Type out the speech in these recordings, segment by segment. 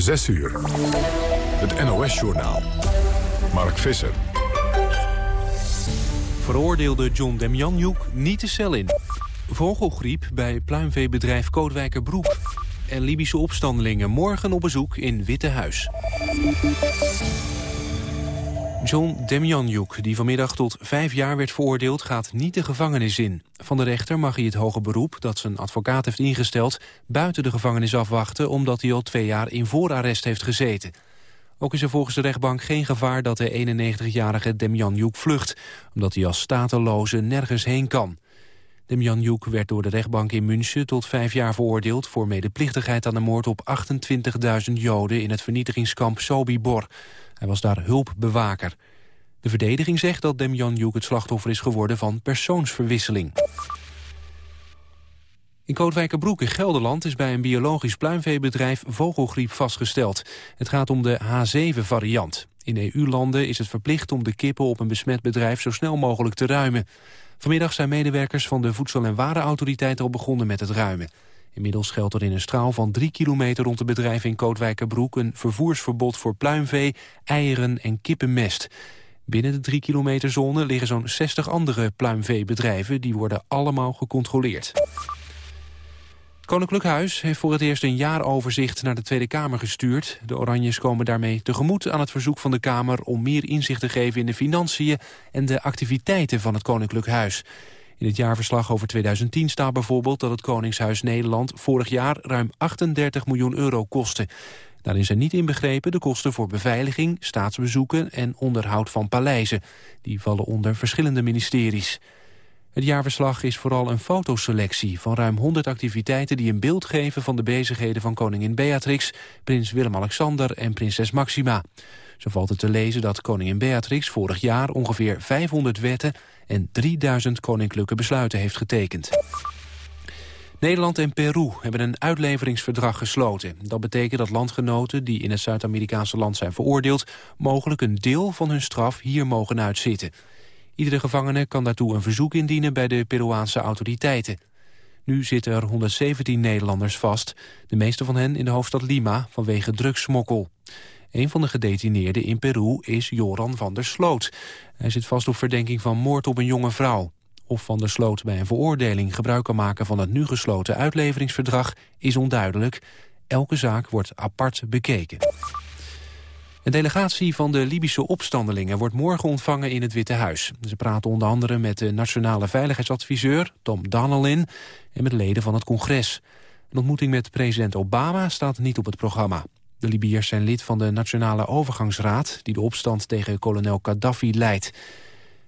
6 uur. Het NOS-journaal. Mark Visser. Veroordeelde John Demjanjuk niet de cel in. Vogelgriep bij pluimveebedrijf Kootwijkerbroek. En Libische opstandelingen morgen op bezoek in Witte Huis. John Demjanjuk, die vanmiddag tot vijf jaar werd veroordeeld... gaat niet de gevangenis in. Van de rechter mag hij het hoge beroep dat zijn advocaat heeft ingesteld... buiten de gevangenis afwachten... omdat hij al twee jaar in voorarrest heeft gezeten. Ook is er volgens de rechtbank geen gevaar dat de 91-jarige Demjanjuk vlucht... omdat hij als stateloze nergens heen kan. Demjanjuk werd door de rechtbank in München tot vijf jaar veroordeeld... voor medeplichtigheid aan de moord op 28.000 Joden in het vernietigingskamp Sobibor... Hij was daar hulpbewaker. De verdediging zegt dat Demjanjuk het slachtoffer is geworden van persoonsverwisseling. In Kootwijkerbroek in Gelderland is bij een biologisch pluimveebedrijf vogelgriep vastgesteld. Het gaat om de H7-variant. In EU-landen is het verplicht om de kippen op een besmet bedrijf zo snel mogelijk te ruimen. Vanmiddag zijn medewerkers van de Voedsel- en Warenautoriteit al begonnen met het ruimen. Inmiddels geldt er in een straal van drie kilometer rond de bedrijf in Kootwijkerbroek... een vervoersverbod voor pluimvee, eieren en kippenmest. Binnen de drie kilometer zone liggen zo'n 60 andere pluimveebedrijven... die worden allemaal gecontroleerd. Het Koninklijk Huis heeft voor het eerst een jaaroverzicht naar de Tweede Kamer gestuurd. De Oranjes komen daarmee tegemoet aan het verzoek van de Kamer... om meer inzicht te geven in de financiën en de activiteiten van het Koninklijk Huis. In het jaarverslag over 2010 staat bijvoorbeeld dat het Koningshuis Nederland vorig jaar ruim 38 miljoen euro kostte. Daarin zijn niet inbegrepen de kosten voor beveiliging, staatsbezoeken en onderhoud van paleizen. Die vallen onder verschillende ministeries. Het jaarverslag is vooral een fotoselectie van ruim 100 activiteiten die een beeld geven van de bezigheden van koningin Beatrix, prins Willem-Alexander en prinses Maxima. Zo valt het te lezen dat koningin Beatrix vorig jaar ongeveer 500 wetten en 3000 koninklijke besluiten heeft getekend. Nederland en Peru hebben een uitleveringsverdrag gesloten. Dat betekent dat landgenoten die in het Zuid-Amerikaanse land zijn veroordeeld... mogelijk een deel van hun straf hier mogen uitzitten. Iedere gevangene kan daartoe een verzoek indienen bij de Peruaanse autoriteiten. Nu zitten er 117 Nederlanders vast, de meeste van hen in de hoofdstad Lima vanwege drugssmokkel. Een van de gedetineerden in Peru is Joran van der Sloot. Hij zit vast op verdenking van moord op een jonge vrouw. Of Van der Sloot bij een veroordeling gebruik kan maken van het nu gesloten uitleveringsverdrag is onduidelijk. Elke zaak wordt apart bekeken. Een delegatie van de Libische opstandelingen wordt morgen ontvangen in het Witte Huis. Ze praten onder andere met de nationale veiligheidsadviseur Tom Donnelly en met leden van het congres. Een ontmoeting met president Obama staat niet op het programma. De Libiërs zijn lid van de Nationale Overgangsraad... die de opstand tegen kolonel Gaddafi leidt.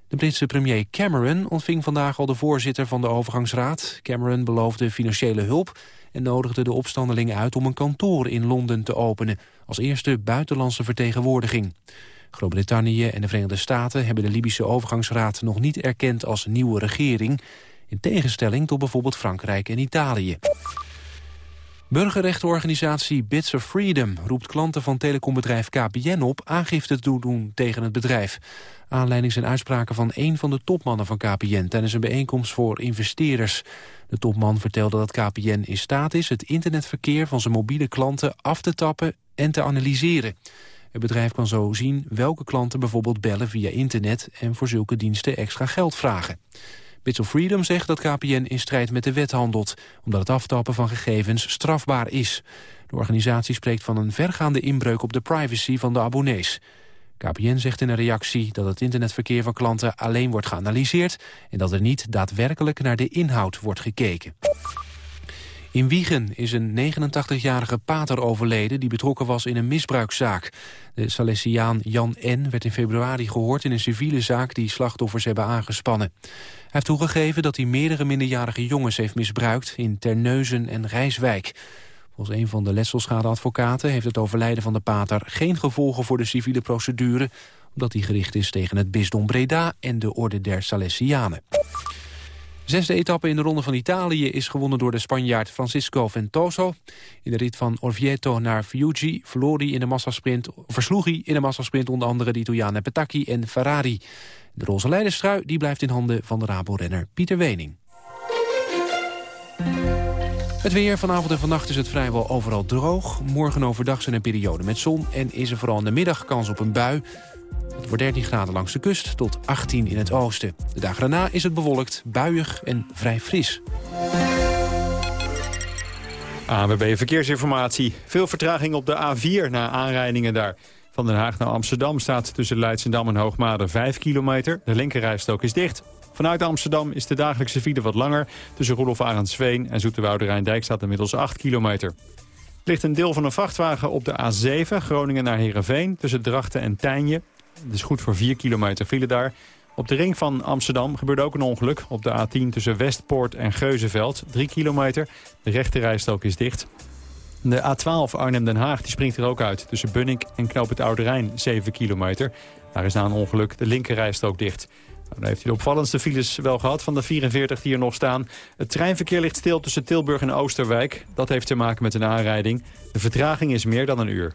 De Britse premier Cameron ontving vandaag al de voorzitter van de overgangsraad. Cameron beloofde financiële hulp en nodigde de opstandelingen uit om een kantoor in Londen te openen, als eerste buitenlandse vertegenwoordiging. Groot-Brittannië en de Verenigde Staten hebben de Libische overgangsraad nog niet erkend als nieuwe regering, in tegenstelling tot bijvoorbeeld Frankrijk en Italië. Burgerrechtenorganisatie Bits of Freedom roept klanten van telecombedrijf KPN op aangifte te doen tegen het bedrijf. Aanleiding zijn uitspraken van een van de topmannen van KPN tijdens een bijeenkomst voor investeerders. De topman vertelde dat KPN in staat is het internetverkeer van zijn mobiele klanten af te tappen en te analyseren. Het bedrijf kan zo zien welke klanten bijvoorbeeld bellen via internet en voor zulke diensten extra geld vragen. Bits of Freedom zegt dat KPN in strijd met de wet handelt... omdat het aftappen van gegevens strafbaar is. De organisatie spreekt van een vergaande inbreuk op de privacy van de abonnees. KPN zegt in een reactie dat het internetverkeer van klanten alleen wordt geanalyseerd... en dat er niet daadwerkelijk naar de inhoud wordt gekeken. In Wiegen is een 89-jarige pater overleden die betrokken was in een misbruikzaak. De Salesiaan Jan N. werd in februari gehoord in een civiele zaak die slachtoffers hebben aangespannen. Hij heeft toegegeven dat hij meerdere minderjarige jongens heeft misbruikt in Terneuzen en Rijswijk. Volgens een van de letselschadeadvocaten heeft het overlijden van de pater geen gevolgen voor de civiele procedure, omdat die gericht is tegen het bisdom Breda en de orde der Salesianen. Zesde etappe in de Ronde van Italië is gewonnen door de Spanjaard Francisco Ventoso. In de rit van Orvieto naar Fiuggi verloor hij in de massasprint, versloeg hij in de massasprint onder andere de Italianen Petacchi en Ferrari. De roze leiderstrui die blijft in handen van de Rabo-renner Pieter Wening. Het weer vanavond en vannacht is het vrijwel overal droog. Morgen overdag zijn er perioden met zon en is er vooral in de middag kans op een bui. Het wordt 13 graden langs de kust tot 18 in het oosten. De dagen daarna is het bewolkt, buiig en vrij fris. ANWB Verkeersinformatie. Veel vertraging op de A4 na aanrijdingen daar. Van Den Haag naar Amsterdam staat tussen Leidsendam en Hoogmade 5 kilometer. De linkerrijstok is dicht. Vanuit Amsterdam is de dagelijkse file wat langer. Tussen Roelof Arendsveen en Zoeterwoude Rijndijk staat inmiddels 8 kilometer. Er ligt een deel van een vrachtwagen op de A7, Groningen naar Heerenveen... tussen Drachten en Tijnje. Het is goed voor 4 kilometer file daar. Op de ring van Amsterdam gebeurde ook een ongeluk. Op de A10 tussen Westpoort en Geuzenveld. 3 kilometer. De rechterrijstok is dicht. De A12 Arnhem-Den Haag die springt er ook uit. Tussen Bunnik en Knoop het Oude Rijn 7 kilometer. Daar is na een ongeluk de linkerrijstok dicht. Nou, dan heeft hij de opvallendste files wel gehad van de 44 die er nog staan. Het treinverkeer ligt stil tussen Tilburg en Oosterwijk. Dat heeft te maken met een aanrijding. De vertraging is meer dan een uur.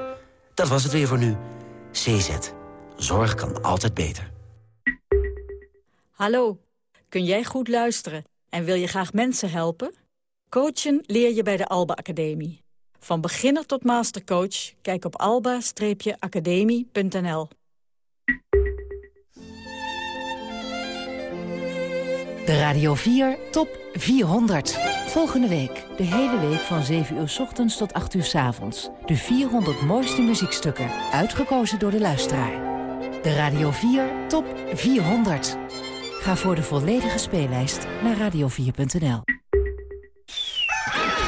Dat was het weer voor nu. CZ. Zorg kan altijd beter. Hallo, kun jij goed luisteren en wil je graag mensen helpen? Coachen leer je bij de Alba Academie. Van beginner tot mastercoach, kijk op alba-academie.nl. De Radio 4 Top 400. Volgende week, de hele week van 7 uur s ochtends tot 8 uur s avonds. De 400 mooiste muziekstukken, uitgekozen door de luisteraar. De Radio 4 Top 400. Ga voor de volledige speellijst naar radio4.nl.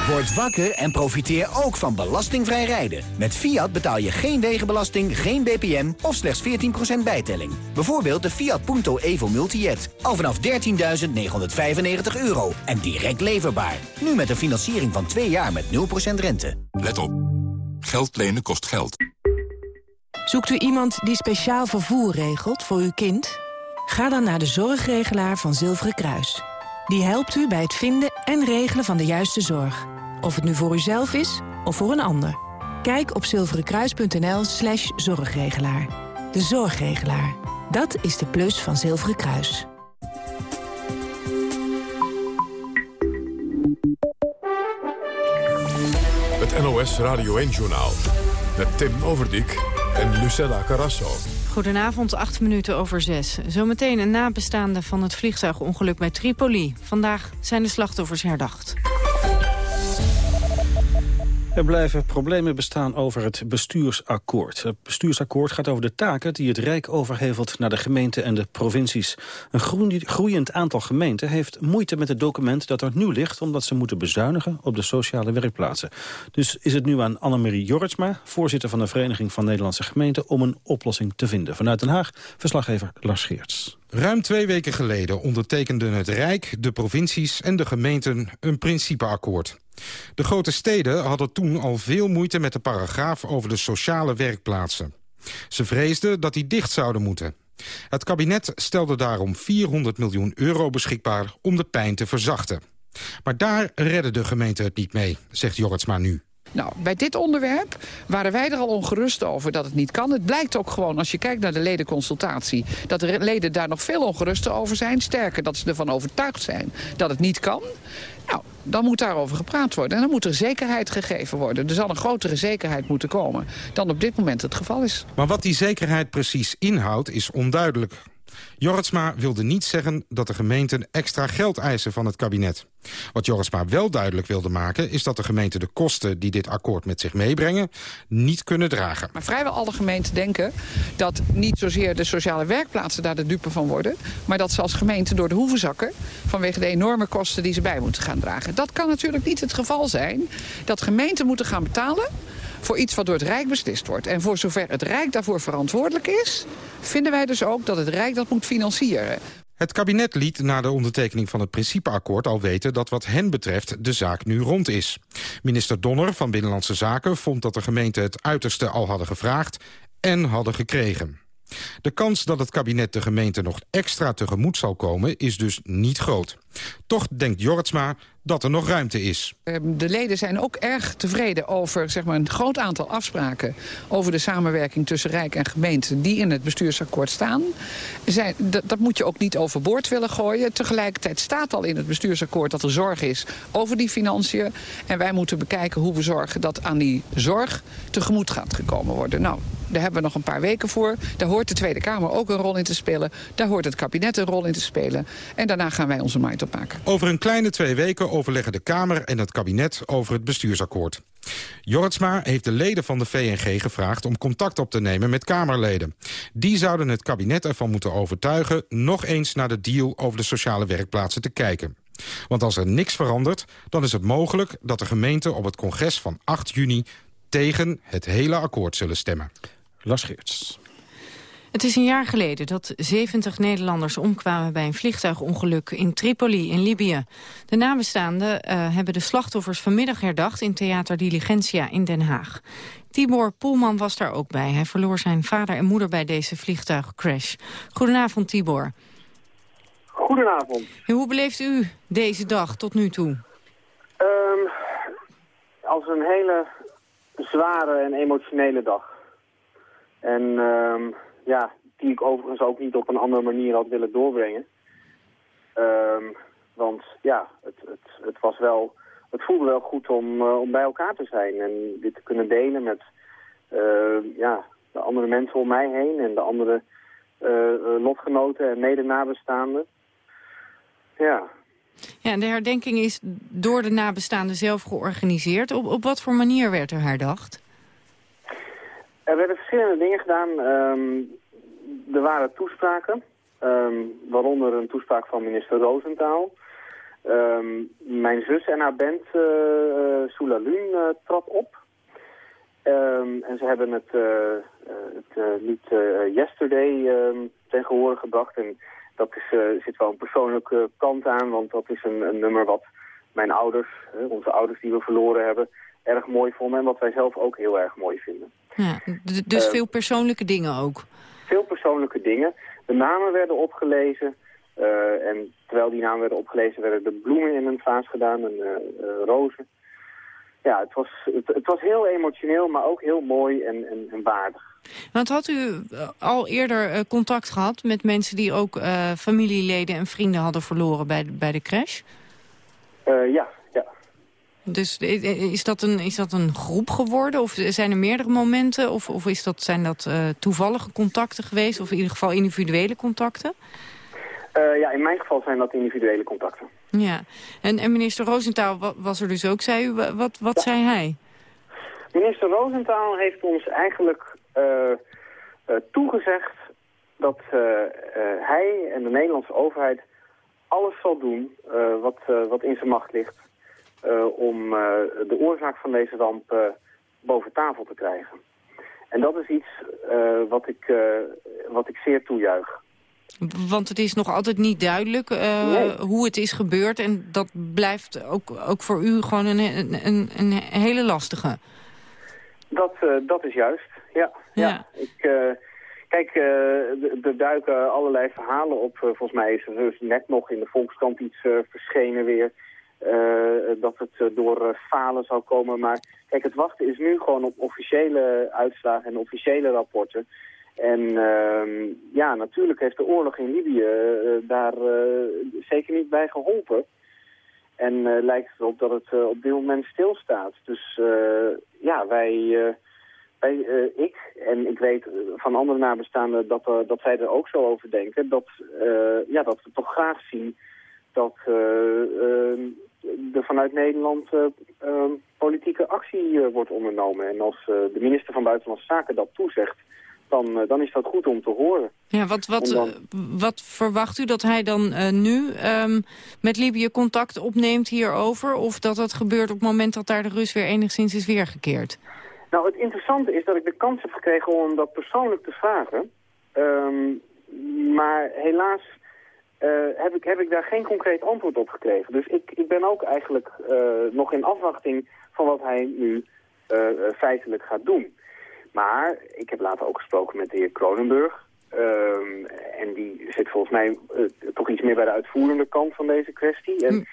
Word wakker en profiteer ook van belastingvrij rijden. Met Fiat betaal je geen wegenbelasting, geen BPM of slechts 14% bijtelling. Bijvoorbeeld de Fiat Punto Evo Multijet. Al vanaf 13.995 euro en direct leverbaar. Nu met een financiering van 2 jaar met 0% rente. Let op. Geld lenen kost geld. Zoekt u iemand die speciaal vervoer regelt voor uw kind? Ga dan naar de zorgregelaar van Zilveren Kruis. Die helpt u bij het vinden en regelen van de juiste zorg. Of het nu voor uzelf is of voor een ander. Kijk op zilverenkruis.nl slash zorgregelaar. De zorgregelaar. Dat is de plus van Zilveren Kruis. Het NOS Radio 1-journaal. Met Tim Overdijk en Lucella Carrasso. Goedenavond, acht minuten over zes. Zometeen een nabestaande van het vliegtuigongeluk bij Tripoli. Vandaag zijn de slachtoffers herdacht. Er blijven problemen bestaan over het bestuursakkoord. Het bestuursakkoord gaat over de taken die het Rijk overhevelt naar de gemeenten en de provincies. Een groeiend aantal gemeenten heeft moeite met het document dat er nu ligt... omdat ze moeten bezuinigen op de sociale werkplaatsen. Dus is het nu aan Annemarie Jorritsma, voorzitter van de Vereniging van Nederlandse Gemeenten... om een oplossing te vinden. Vanuit Den Haag, verslaggever Lars Geerts. Ruim twee weken geleden ondertekenden het Rijk, de provincies en de gemeenten een principeakkoord. De grote steden hadden toen al veel moeite met de paragraaf over de sociale werkplaatsen. Ze vreesden dat die dicht zouden moeten. Het kabinet stelde daarom 400 miljoen euro beschikbaar om de pijn te verzachten. Maar daar redden de gemeenten het niet mee, zegt Jorritsma nu. Nou, bij dit onderwerp waren wij er al ongerust over dat het niet kan. Het blijkt ook gewoon, als je kijkt naar de ledenconsultatie... dat de leden daar nog veel ongeruster over zijn. Sterker, dat ze ervan overtuigd zijn dat het niet kan. Nou, dan moet daarover gepraat worden. En dan moet er zekerheid gegeven worden. Er zal een grotere zekerheid moeten komen dan op dit moment het geval is. Maar wat die zekerheid precies inhoudt, is onduidelijk. Jorritsma wilde niet zeggen dat de gemeenten extra geld eisen van het kabinet. Wat Jorritsma wel duidelijk wilde maken... is dat de gemeenten de kosten die dit akkoord met zich meebrengen... niet kunnen dragen. Maar vrijwel alle gemeenten denken dat niet zozeer de sociale werkplaatsen... daar de dupe van worden... maar dat ze als gemeente door de hoeven zakken... vanwege de enorme kosten die ze bij moeten gaan dragen. Dat kan natuurlijk niet het geval zijn. Dat gemeenten moeten gaan betalen voor iets wat door het Rijk beslist wordt. En voor zover het Rijk daarvoor verantwoordelijk is... vinden wij dus ook dat het Rijk dat moet financieren. Het kabinet liet na de ondertekening van het principeakkoord al weten dat wat hen betreft de zaak nu rond is. Minister Donner van Binnenlandse Zaken vond dat de gemeenten het uiterste al hadden gevraagd en hadden gekregen. De kans dat het kabinet de gemeente nog extra tegemoet zal komen is dus niet groot. Toch denkt Jortsma dat er nog ruimte is. Ehm, de leden zijn ook erg tevreden over zeg maar, een groot aantal afspraken... over de samenwerking tussen Rijk en gemeente die in het bestuursakkoord staan. Zij, dat moet je ook niet overboord willen gooien. Tegelijkertijd staat al in het bestuursakkoord dat er zorg is over die financiën. En wij moeten bekijken hoe we zorgen dat aan die zorg tegemoet gaat gekomen worden. Nou, daar hebben we nog een paar weken voor. Daar hoort de Tweede Kamer ook een rol in te spelen. Daar hoort het kabinet een rol in te spelen. En daarna gaan wij onze mind opmaken. Over een kleine twee weken overleggen de Kamer en het kabinet over het bestuursakkoord. Jortsma heeft de leden van de VNG gevraagd om contact op te nemen met Kamerleden. Die zouden het kabinet ervan moeten overtuigen nog eens naar de deal over de sociale werkplaatsen te kijken. Want als er niks verandert, dan is het mogelijk dat de gemeenten op het congres van 8 juni tegen het hele akkoord zullen stemmen. Las Geerts. Het is een jaar geleden dat 70 Nederlanders omkwamen bij een vliegtuigongeluk in Tripoli in Libië. De nabestaanden uh, hebben de slachtoffers vanmiddag herdacht in Theater Diligentia in Den Haag. Tibor Poelman was daar ook bij. Hij verloor zijn vader en moeder bij deze vliegtuigcrash. Goedenavond Tibor. Goedenavond. En hoe beleeft u deze dag tot nu toe? Um, als een hele zware en emotionele dag. En um, ja, die ik overigens ook niet op een andere manier had willen doorbrengen. Um, want ja, het, het, het, was wel, het voelde wel goed om, uh, om bij elkaar te zijn en dit te kunnen delen met uh, ja, de andere mensen om mij heen en de andere uh, lotgenoten en mede-nabestaanden. Ja. Ja, en de herdenking is door de nabestaanden zelf georganiseerd. Op, op wat voor manier werd er herdacht? Er werden verschillende dingen gedaan. Um, er waren toespraken, um, waaronder een toespraak van minister Roosentaal. Um, mijn zus en haar band uh, uh, Soulalun uh, trad op. en ze hebben het, het lied Yesterday ten gehore gebracht. En dat is, zit wel een persoonlijke kant aan, want dat is een, een nummer wat mijn ouders, onze ouders die we verloren hebben, erg mooi vonden. En wat wij zelf ook heel erg mooi vinden. Ja, dus veel persoonlijke dingen ook? Veel persoonlijke dingen. De namen werden opgelezen. Uh, en terwijl die namen werden opgelezen, werden de bloemen in een vaas gedaan, en uh, rozen. Ja, het was, het, het, was heel emotioneel, maar ook heel mooi en, en, en waardig. Want had u al eerder contact gehad met mensen die ook familieleden en vrienden hadden verloren bij, bij de crash? ja, dus is dat, een, is dat een groep geworden? Of zijn er meerdere momenten? Of, of is dat, zijn dat uh, toevallige contacten geweest? Of in ieder geval individuele contacten? Uh, ja, in mijn geval zijn dat individuele contacten. Ja, en, en minister Roosentaal was er dus ook, zei u. Wat, wat zei hij? Minister Roosentaal heeft ons eigenlijk uh, toegezegd dat hij en de Nederlandse overheid alles zal doen wat, wat in zijn macht ligt om uh, de oorzaak van deze ramp uh, boven tafel te krijgen. En dat is iets wat, ik, wat ik zeer toejuich. Want het is nog altijd niet duidelijk nee. hoe het is gebeurd. En dat blijft ook, ook voor u gewoon een, een, een hele lastige. Dat, dat is juist, ja. ja. ja. Ik, kijk, er duiken allerlei verhalen op. volgens mij is er dus net nog in de Volkskrant iets verschenen weer dat het uh, door uh, falen zou komen. Maar kijk, het wachten is nu gewoon op officiële uitslagen en officiële rapporten. En ehm, ja, natuurlijk heeft de oorlog in Libië daar zeker niet bij geholpen. En lijkt het erop dat het op dit moment stilstaat. Dus ja, wij, wij ik en ik weet van andere nabestaanden dat, dat zij er ook zo over denken. Dat, ja, dat we toch graag zien dat ehm, er vanuit Nederland uh, uh, politieke actie uh, wordt ondernomen. En als de minister van Buitenlandse Zaken dat toezegt, dan, dan is dat goed om te horen. Ja, wat, wat, dan... wat verwacht u dat hij dan nu um, met Libië contact opneemt hierover? Of dat dat gebeurt op het moment dat daar de Rus weer enigszins is weergekeerd? Nou, het interessante is dat ik de kans heb gekregen om dat persoonlijk te vragen. Um, maar helaas heb, ik, heb ik daar geen concreet antwoord op gekregen. Dus ik, ik ben ook eigenlijk nog in afwachting van wat hij nu feitelijk gaat doen. Maar ik heb later ook gesproken met de heer Kronenburg. Ehm, en die zit volgens mij toch iets meer bij de uitvoerende kant van deze kwestie. En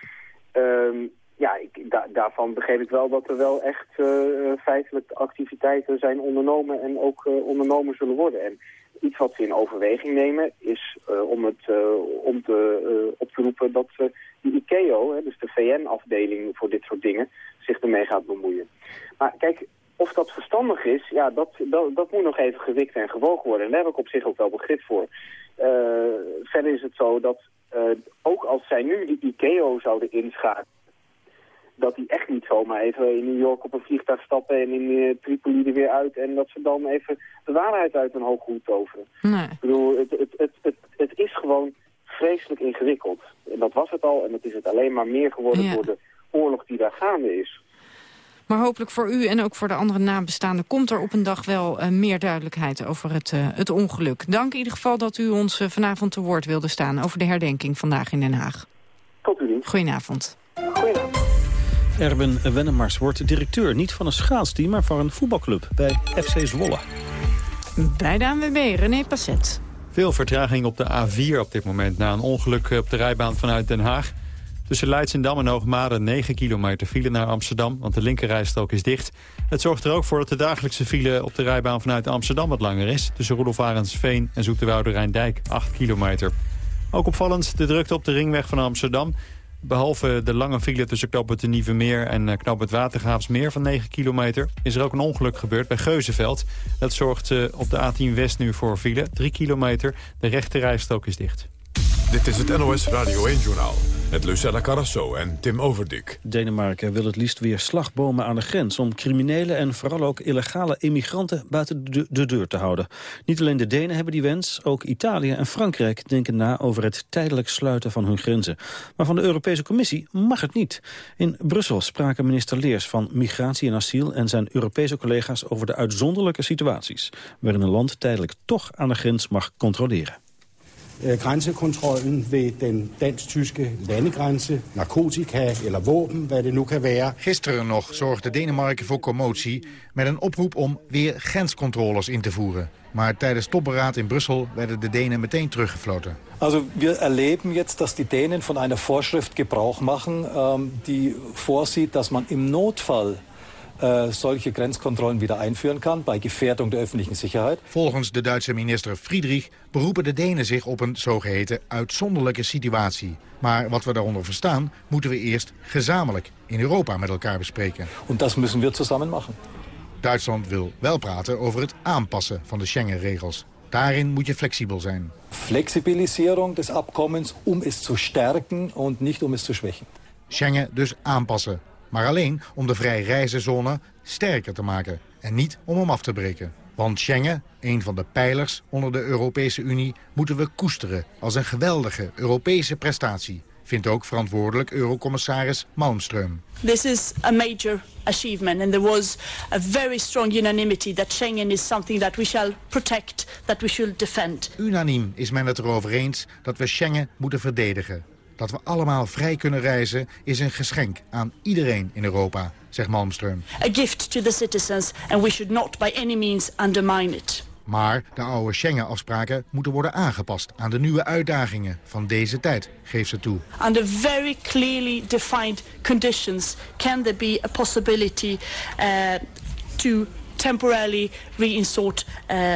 hm ja, ik, daarvan begreep ik wel dat er wel echt uh, feitelijk activiteiten zijn ondernomen en ook uh, ondernomen zullen worden. En iets wat ze in overweging nemen is om, het, om te, op te roepen dat de ICAO, dus de VN-afdeling voor dit soort dingen, zich ermee gaat bemoeien. Maar kijk, of dat verstandig is, ja, dat, dat, dat moet nog even gewikt en gewogen worden. En daar heb ik op zich ook wel begrip voor. verder is het zo dat ook als zij nu die ICAO zouden inschakelen, dat die echt niet zomaar even in New York op een vliegtuig stappen en in uh, Tripoli er weer uit. En dat ze dan even de waarheid uit een hoge hoed toveren. Nee. Ik bedoel, het, het, het, het, het is gewoon vreselijk ingewikkeld. En dat was het al en dat is het alleen maar meer geworden door de oorlog die daar gaande is. Maar hopelijk voor u en ook voor de andere nabestaanden... komt er op een dag wel uh, meer duidelijkheid over het, uh, het ongeluk. Dank in ieder geval dat u ons vanavond te woord wilde staan... over de herdenking vandaag in Den Haag. Tot u. Goedenavond. Goedenavond. Erwin Wennemars wordt directeur niet van een schaatsteam... maar van een voetbalclub bij FC Zwolle. Bij de ANWB, René Passet. Veel vertraging op de A4 op dit moment... na een ongeluk op de rijbaan vanuit Den Haag. Tussen Leidsendam en Hoogmade 9 kilometer file naar Amsterdam... want de linkerrijstrook is dicht. Het zorgt er ook voor dat de dagelijkse file op de rijbaan vanuit Amsterdam wat langer is. Tussen Roelof Arendsveen en Zoeterwoude Rijndijk 8 kilometer. Ook opvallend de drukte op de ringweg van Amsterdam. Behalve de lange file tussen Knoop de Nieuwe Meer en uh, Knoop het Watergraafsmeer van 9 kilometer... is er ook een ongeluk gebeurd bij Geuzenveld. Dat zorgt uh, op de A10 West nu voor file, 3 kilometer. De rechte rijstrook is dicht. Dit is het NOS Radio 1-journaal met Lucella Carrasso en Tim Overdik. Denemarken wil het liefst weer slagbomen aan de grens... om criminelen en vooral ook illegale immigranten buiten de, de, deur te houden. Niet alleen de Denen hebben die wens, ook Italië en Frankrijk denken na... over het tijdelijk sluiten van hun grenzen. Maar van de Europese Commissie mag het niet. In Brussel spraken minister Leers van Migratie en Asiel... en zijn Europese collega's over de uitzonderlijke situaties... waarin een land tijdelijk toch aan de grens mag controleren. Øh, grænsekontrollen ved den dansk-tyske landegrænse, narkotica eller våben, hvad det nu kan være. Gisteren nog zorgde Denemarken voor commotie met een oproep om weer grenscontroles in te voeren. Maar tijdens topberaad in Brussel werden de Denen meteen teruggefloten. Also wir erleben jetzt, dass die Dänen von einer Vorschrift Gebrauch machen, ähm, die vorsieht, dass man im Notfall uh, solche Grenzkontrollen wieder einführen kann bei Gefährdung der öffentlichen Sicherheit. Volgens de Duitse minister Friedrich beroepen de Denen zich op een zogeheten uitzonderlijke situatie. Maar wat we daaronder verstaan, moeten we eerst gezamenlijk in Europa met elkaar bespreken. En dat müssen wir zusammen machen. Duitsland wil wel praten over het aanpassen van de Schengen-regels. Daarin moet je flexibel zijn. Flexibilisering des Abkommens om es te sterken en niet om es te schwächen. Schengen dus aanpassen, maar alleen om de vrij reizenzone sterker te maken en niet om hem af te breken. Want Schengen, een van de pijlers onder de Europese Unie, moeten we koesteren als een geweldige Europese prestatie vindt ook verantwoordelijk eurocommissaris Malmström. This is a major achievement and there was a very strong unanimity that Schengen is something that we shall protect, that we should defend. Unaniem is men het erover eens dat we Schengen moeten verdedigen. Dat we allemaal vrij kunnen reizen is een geschenk aan iedereen in Europa, zegt Malmström. A gift to the citizens and we should not by any means undermine it. Maar de oude Schengen-afspraken moeten worden aangepast aan de nieuwe uitdagingen van deze tijd, geeft ze toe. Under very clearly defined conditions can there be a possibility uh, to temporarily reinsert uh,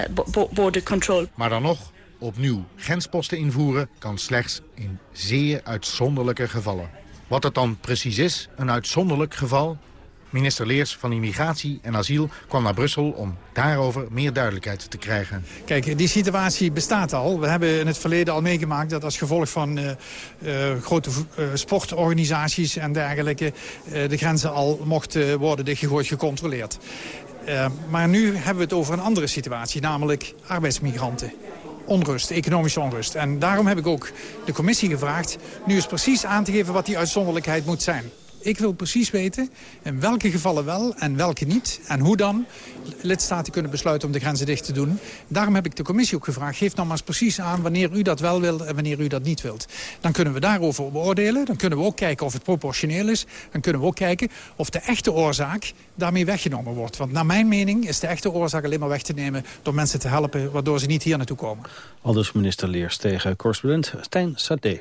border control. Maar dan nog, opnieuw grensposten invoeren kan slechts in zeer uitzonderlijke gevallen. Wat het dan precies is, een uitzonderlijk geval... Minister Leers van Immigratie en Asiel kwam naar Brussel om daarover meer duidelijkheid te krijgen. Kijk, die situatie bestaat al. We hebben in het verleden al meegemaakt dat als gevolg van uh, uh, grote uh, sportorganisaties en dergelijke... de grenzen al mochten worden dichtgegooid gecontroleerd. maar nu hebben we het over een andere situatie, namelijk arbeidsmigranten onrust, economische onrust. En daarom heb ik ook de commissie gevraagd... nu eens precies aan te geven wat die uitzonderlijkheid moet zijn. Ik wil precies weten in welke gevallen wel en welke niet. En hoe dan lidstaten kunnen besluiten om de grenzen dicht te doen. Daarom heb ik de commissie ook gevraagd. Geef nou maar eens precies aan wanneer u dat wel wilt en wanneer u dat niet wilt. Dan kunnen we daarover beoordelen. Dan kunnen we ook kijken of het proportioneel is. Dan kunnen we ook kijken of de echte oorzaak daarmee weggenomen wordt. Want naar mijn mening is de echte oorzaak alleen maar weg te nemen... door mensen te helpen waardoor ze niet hier naartoe komen. Aldus minister Leers tegen correspondent Stijn Sade.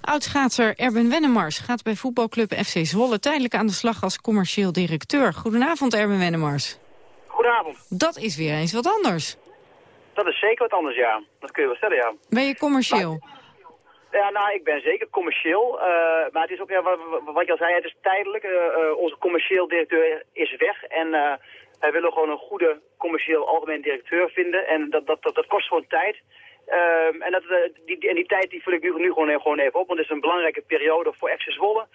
Oudschaatser Erben Wennemars gaat bij voetbalclub FC Zwolle tijdelijk aan de slag als commercieel directeur. Goedenavond Erben Wennemars. Goedenavond. Dat is weer eens wat anders. Dat is zeker wat anders, ja. Dat kun je wel stellen, ja. Ben je commercieel? ja, nou, ik ben zeker commercieel. Uh, maar het is ook, ja, wat, wat je al zei, het is tijdelijk. Uh, uh, onze commercieel directeur is weg. En wij willen gewoon een goede commercieel algemeen directeur vinden. En dat, dat, dat, dat kost gewoon tijd. Um, en, dat, die, en die tijd die vul ik nu, gewoon, gewoon even op, want het is een belangrijke periode voor FC Zwolle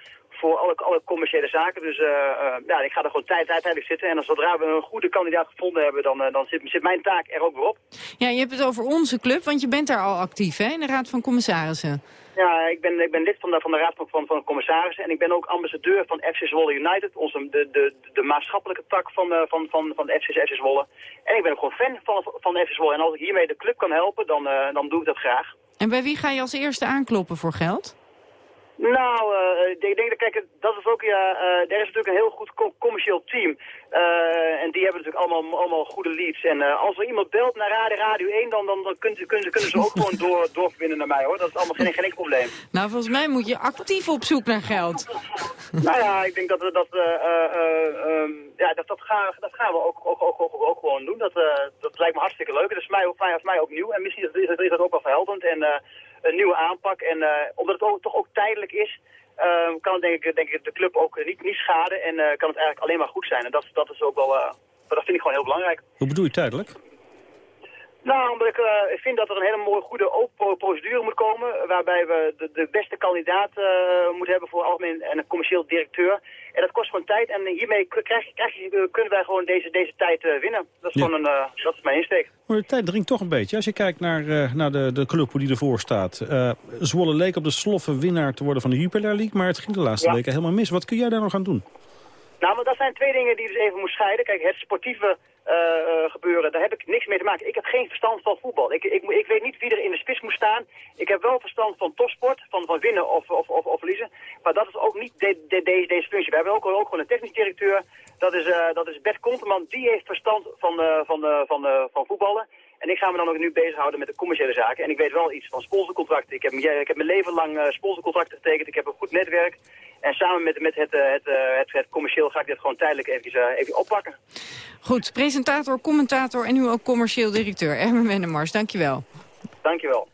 voor alle, alle commerciële zaken. Dus uh, uh, ja, ik ga er gewoon tijd, tijdelijk zitten. En als zodra we een goede kandidaat gevonden hebben, dan, uh, dan zit, zit, mijn taak er ook weer op. Ja, je hebt het over onze club, want je bent daar al actief hè, in de Raad van Commissarissen. Ja, ik ben, ik ben lid van de, van de Raad van, van, van Commissarissen en ik ben ook ambassadeur van FC Zwolle United, onze, de, de, de maatschappelijke tak van, van, van, van de FC, FC Zwolle. En ik ben ook gewoon fan van, van FC Zwolle. En als ik hiermee de club kan helpen, dan, dan doe ik dat graag. En bij wie ga je als eerste aankloppen voor geld? Nou, uh, ik denk dat, kijk, dat is ook, ja, uh, er is natuurlijk een heel goed co commercieel team. Uh, en die hebben natuurlijk allemaal, allemaal goede leads. En als er iemand belt naar Radio, Radio 1, dan, dan, dan kunnen, kunnen, kunnen ze ook gewoon door, doorverbinden naar mij, hoor. Dat is allemaal geen, geen enkel probleem. Nou, volgens mij moet je actief op zoek naar geld. nou ja, ik denk dat we dat, um, ja, dat, dat, gaan, dat gaan we ook, ook, ook, ook, ook gewoon doen. Dat, dat lijkt me hartstikke leuk. Dat is mij, voor mij, voor mij ook nieuw. En misschien is, is dat ook wel verhelderend. En een nieuwe aanpak. En uh, omdat het ook, toch ook tijdelijk is, uh, kan het denk ik, denk ik de club ook niet, niet schaden. En uh, kan het eigenlijk alleen maar goed zijn. En dat, dat is ook wel, dat vind ik gewoon heel belangrijk. Hoe bedoel je tijdelijk? Nou, omdat ik uh, vind dat er een hele mooie, goede open procedure moet komen. Waarbij we de, de beste kandidaat uh, moeten hebben voor algemeen en een commercieel directeur. En dat kost gewoon tijd. En hiermee krijg, krijg, kunnen wij gewoon deze, deze tijd uh, winnen. Dat is, ja. gewoon een, dat is mijn insteek. Maar de tijd dringt toch een beetje. Als je kijkt naar, naar de, de club die ervoor staat. Zwolle leek op de sloffen winnaar te worden van de Jupiler League. Maar het ging de laatste ja. weken helemaal mis. Wat kun jij daar nog aan doen? Nou, maar dat zijn twee dingen die dus even moet scheiden. Kijk, het sportieve gebeuren, daar heb ik niks mee te maken. Ik heb geen verstand van voetbal. Ik, ik, ik weet niet wie er in de spits moet staan. Ik heb wel verstand van topsport, van, van winnen of, of, of, verliezen. Maar dat is ook niet de, de, de, deze functie. We hebben ook, ook gewoon een technisch directeur. Dat is, uh, dat is Bert Konteman. Die heeft verstand van, van, van, van voetballen. En ik ga me dan ook nu bezighouden met de commerciële zaken. En ik weet wel iets van sponsorcontracten. Ik heb, ik heb mijn leven lang uh, sponsorcontracten getekend. Ik heb een goed netwerk. En samen met, met het, het, het, het, commercieel ga ik dit gewoon tijdelijk eventjes, uh, even oppakken. Goed, presentator, commentator en nu ook commercieel directeur. Ermen Wennemars, dankjewel. Dankjewel.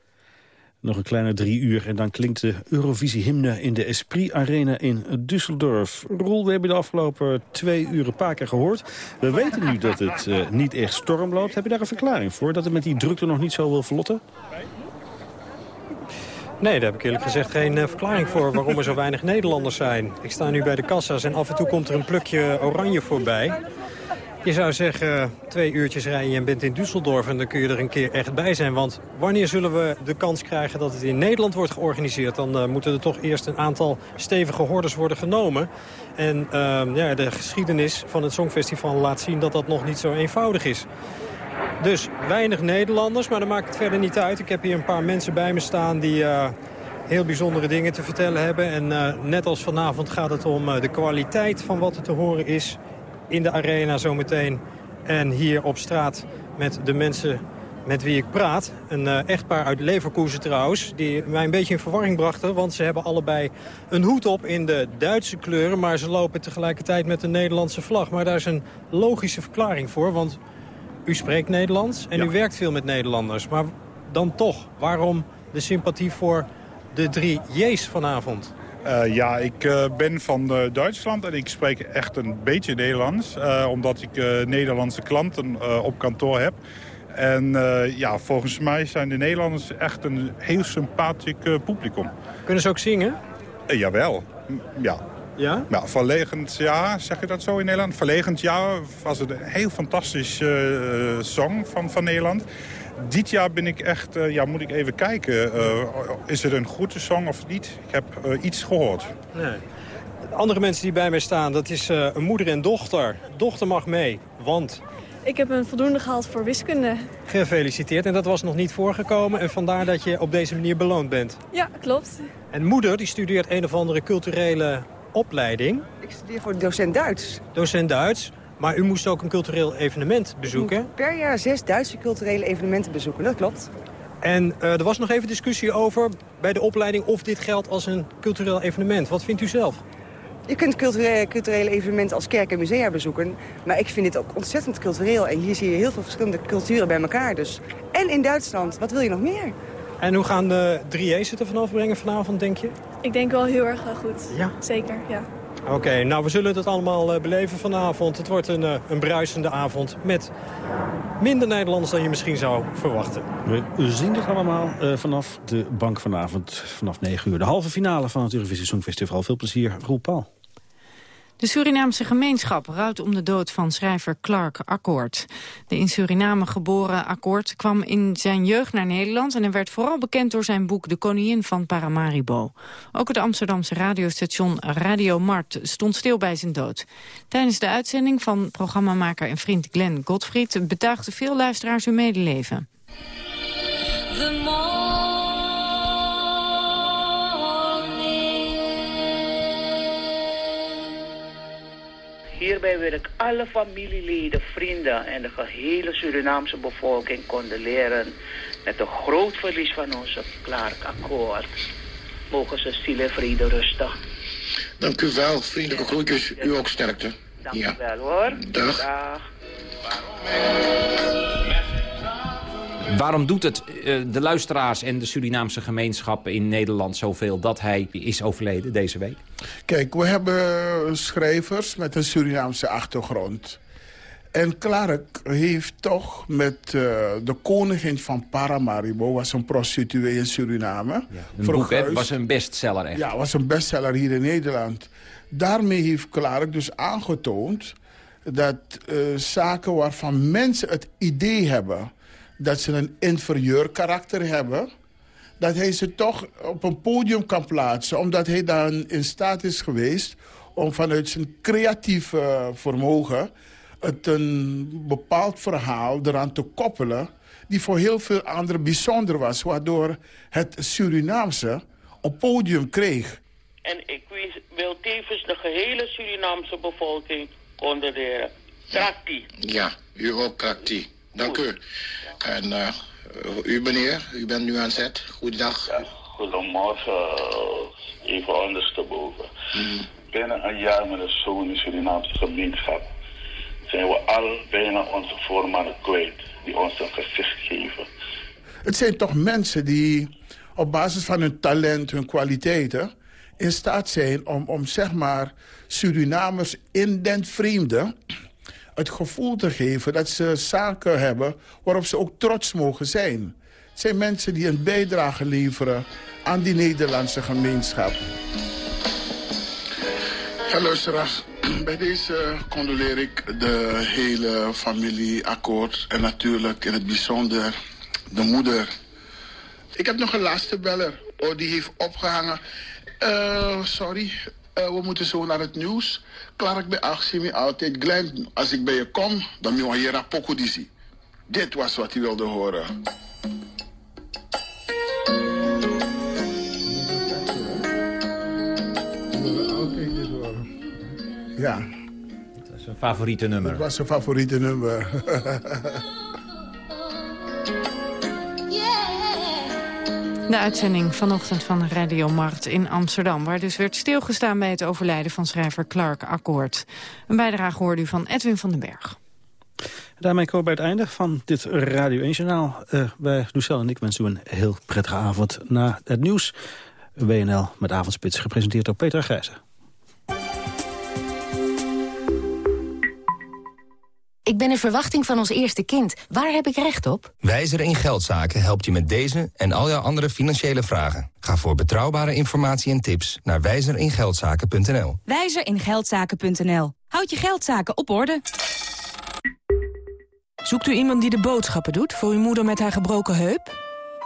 Nog een kleine drie uur en dan klinkt de Eurovisie-hymne in de Esprit Arena in Düsseldorf. Roel, we hebben de afgelopen twee uur een paar keer gehoord. We weten nu dat het uh, niet echt storm loopt. Heb je daar een verklaring voor? Dat het met die drukte nog niet zo wil vlotten? Nee, daar heb ik eerlijk gezegd geen uh, verklaring voor waarom er zo weinig Nederlanders zijn. Ik sta nu bij de kassa's en af en toe komt er een plukje oranje voorbij. Je zou zeggen, twee uurtjes rijden en bent in Düsseldorf... en dan kun je er een keer echt bij zijn. Want wanneer zullen we de kans krijgen dat het in Nederland wordt georganiseerd... dan uh, moeten er toch eerst een aantal stevige hordes worden genomen. En uh, ja, de geschiedenis van het Songfestival laat zien dat dat nog niet zo eenvoudig is. Dus weinig Nederlanders, maar dat maakt het verder niet uit. Ik heb hier een paar mensen bij me staan die... Uh, heel bijzondere dingen te vertellen hebben. En uh, net als vanavond gaat het om de kwaliteit van wat er te horen is in de arena zometeen. En hier op straat met de mensen met wie ik praat. Een uh, echtpaar uit Leverkusen trouwens, die mij een beetje in verwarring brachten. Want ze hebben allebei een hoed op in de Duitse kleuren. Maar ze lopen tegelijkertijd met de Nederlandse vlag. Maar daar is een logische verklaring voor. Want u spreekt Nederlands en ja. u werkt veel met Nederlanders. Maar dan toch, waarom de sympathie voor de drie J's vanavond? Uh, ja, ik uh, ben van uh, Duitsland en ik spreek echt een beetje Nederlands. omdat ik Nederlandse klanten op kantoor heb. En ja, volgens mij zijn de Nederlanders echt een heel sympathiek publiek. Kunnen ze ook zingen? jawel, ja. Ja? Ja, verlegend ja, zeg je dat zo in Nederland? Verlegend ja was het een heel fantastische song van, van Nederland. Dit jaar ben ik echt, uh, ja, moet ik even kijken. Uh, is het een goede song of niet? Ik heb uh, iets gehoord. Nee. andere mensen die bij mij staan, dat is uh, een moeder en dochter. Dochter mag mee, want... Ik heb een voldoende gehaald voor wiskunde. Gefeliciteerd. En dat was nog niet voorgekomen. En vandaar dat je op deze manier beloond bent. Ja, klopt. En moeder die studeert een of andere culturele opleiding. Ik studeer voor docent Duits. Docent Duits. Maar u moest ook een cultureel evenement bezoeken. per jaar zes Duitse culturele evenementen bezoeken, dat klopt. En uh, er was nog even discussie over bij de opleiding of dit geldt als een cultureel evenement. Wat vindt u zelf? Je kunt culturele, culturele evenementen als kerk en musea bezoeken. Maar ik vind dit ook ontzettend cultureel. En hier zie je heel veel verschillende culturen bij elkaar. Dus. En in Duitsland, wat wil je nog meer? En hoe gaan de 3J's het er vanaf brengen vanavond, denk je? Ik denk wel heel erg goed. Ja? Zeker, ja. Oké, nou we zullen het allemaal uh, beleven vanavond. Het wordt een, uh, een bruisende avond met minder Nederlanders dan je misschien zou verwachten. We zien het allemaal uh, vanaf de bank vanavond, vanaf 9 uur. De halve finale van het Eurovisie Songfestival. Veel plezier, Roel Paul. De Surinaamse gemeenschap rouwt om de dood van schrijver Clark Akkoord. De in Suriname geboren Akkoord kwam in zijn jeugd naar Nederland... en werd vooral bekend door zijn boek De Koningin van Paramaribo. Ook het Amsterdamse radiostation Radio Mart stond stil bij zijn dood. Tijdens de uitzending van programmamaker en vriend Glenn Gottfried... betuigden veel luisteraars hun medeleven. Hierbij wil ik alle familieleden, vrienden en de gehele Surinaamse bevolking condoleren met een groot verlies van onze Clark Akkoord. Mogen ze ziel en vrede rusten. Dank u wel, vriendelijke groetjes. U ook sterkte. Dank ja. u wel hoor. Dag. Dag. Waarom doet het uh, de luisteraars en de Surinaamse gemeenschap in Nederland zoveel dat hij is overleden deze week? Kijk, we hebben schrijvers met een Surinaamse achtergrond. En Clark heeft toch met uh, de koningin van Paramaribo... was een prostituee in Suriname. Ja, een boek was een bestseller echt. Ja, was een bestseller hier in Nederland. Daarmee heeft Clark dus aangetoond... dat uh, zaken waarvan mensen het idee hebben dat ze een inferieur karakter hebben... dat hij ze toch op een podium kan plaatsen... omdat hij dan in staat is geweest om vanuit zijn creatieve vermogen... het een bepaald verhaal eraan te koppelen... die voor heel veel anderen bijzonder was... waardoor het Surinaamse een podium kreeg. En ik wil tevens de gehele Surinaamse bevolking condoleren. Krakti. Ja, u ook Krakti. Dank u. En uh, u meneer, u bent nu aan zet. Goedendag. Ja, goedemorgen, even ondersteboven. Mm. Binnen een jaar met een zoon in de Surinaamse gemeenschap zijn we al bijna onze voormannen kwijt die ons een gezicht geven. Het zijn toch mensen die op basis van hun talent, hun kwaliteiten... in staat zijn om, om zeg maar Surinamers in den vreemde het gevoel te geven dat ze zaken hebben waarop ze ook trots mogen zijn. Het zijn mensen die een bijdrage leveren aan die Nederlandse gemeenschap. Ja, luisteraars. Bij deze condoleer ik de hele familie Akkoord. En natuurlijk in het bijzonder de moeder. Ik heb nog een laatste beller. Oh, die heeft opgehangen. Uh, sorry, uh, we moeten zo naar het nieuws. Clark bij actie me altijd. Glenn, als ik bij je kom, dan moet je hier poco disi. Dit was wat hij wilde horen. Ja. Dat was een favoriete nummer. Dat was zijn favoriete nummer. De uitzending vanochtend van Radio Markt in Amsterdam... waar dus werd stilgestaan bij het overlijden van schrijver Clark Akkoord. Een bijdrage hoorde u van Edwin van den Berg. Daarmee komen we bij het einde van dit Radio 1-journaal. Uh, wij, Lucelle en ik wensen u een heel prettige avond na het nieuws. WNL met Avondspits, gepresenteerd door Peter Gijzen. Ik ben in verwachting van ons eerste kind. Waar heb ik recht op? Wijzer in Geldzaken helpt je met deze en al jouw andere financiële vragen. Ga voor betrouwbare informatie en tips naar wijzeringeldzaken.nl. Wijzeringeldzaken.nl. Houd je geldzaken op orde. Zoekt u iemand die de boodschappen doet voor uw moeder met haar gebroken heup?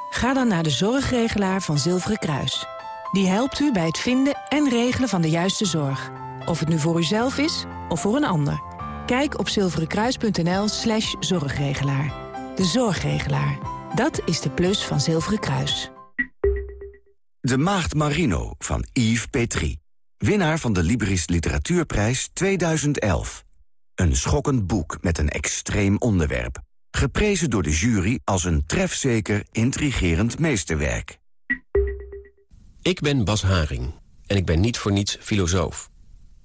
Ga dan naar de zorgregelaar van Zilveren Kruis. Die helpt u bij het vinden en regelen van de juiste zorg. Of het nu voor uzelf is of voor een ander. Kijk op zilverenkruis.nl slash zorgregelaar. De zorgregelaar. Dat is de plus van Zilveren Kruis. De Maagd Marino van Yves Petrie. Winnaar van de Libris Literatuurprijs 2011. Een schokkend boek met een extreem onderwerp. Geprezen door de jury als een trefzeker, intrigerend meesterwerk. Ik ben Bas Haring en ik ben niet voor niets filosoof.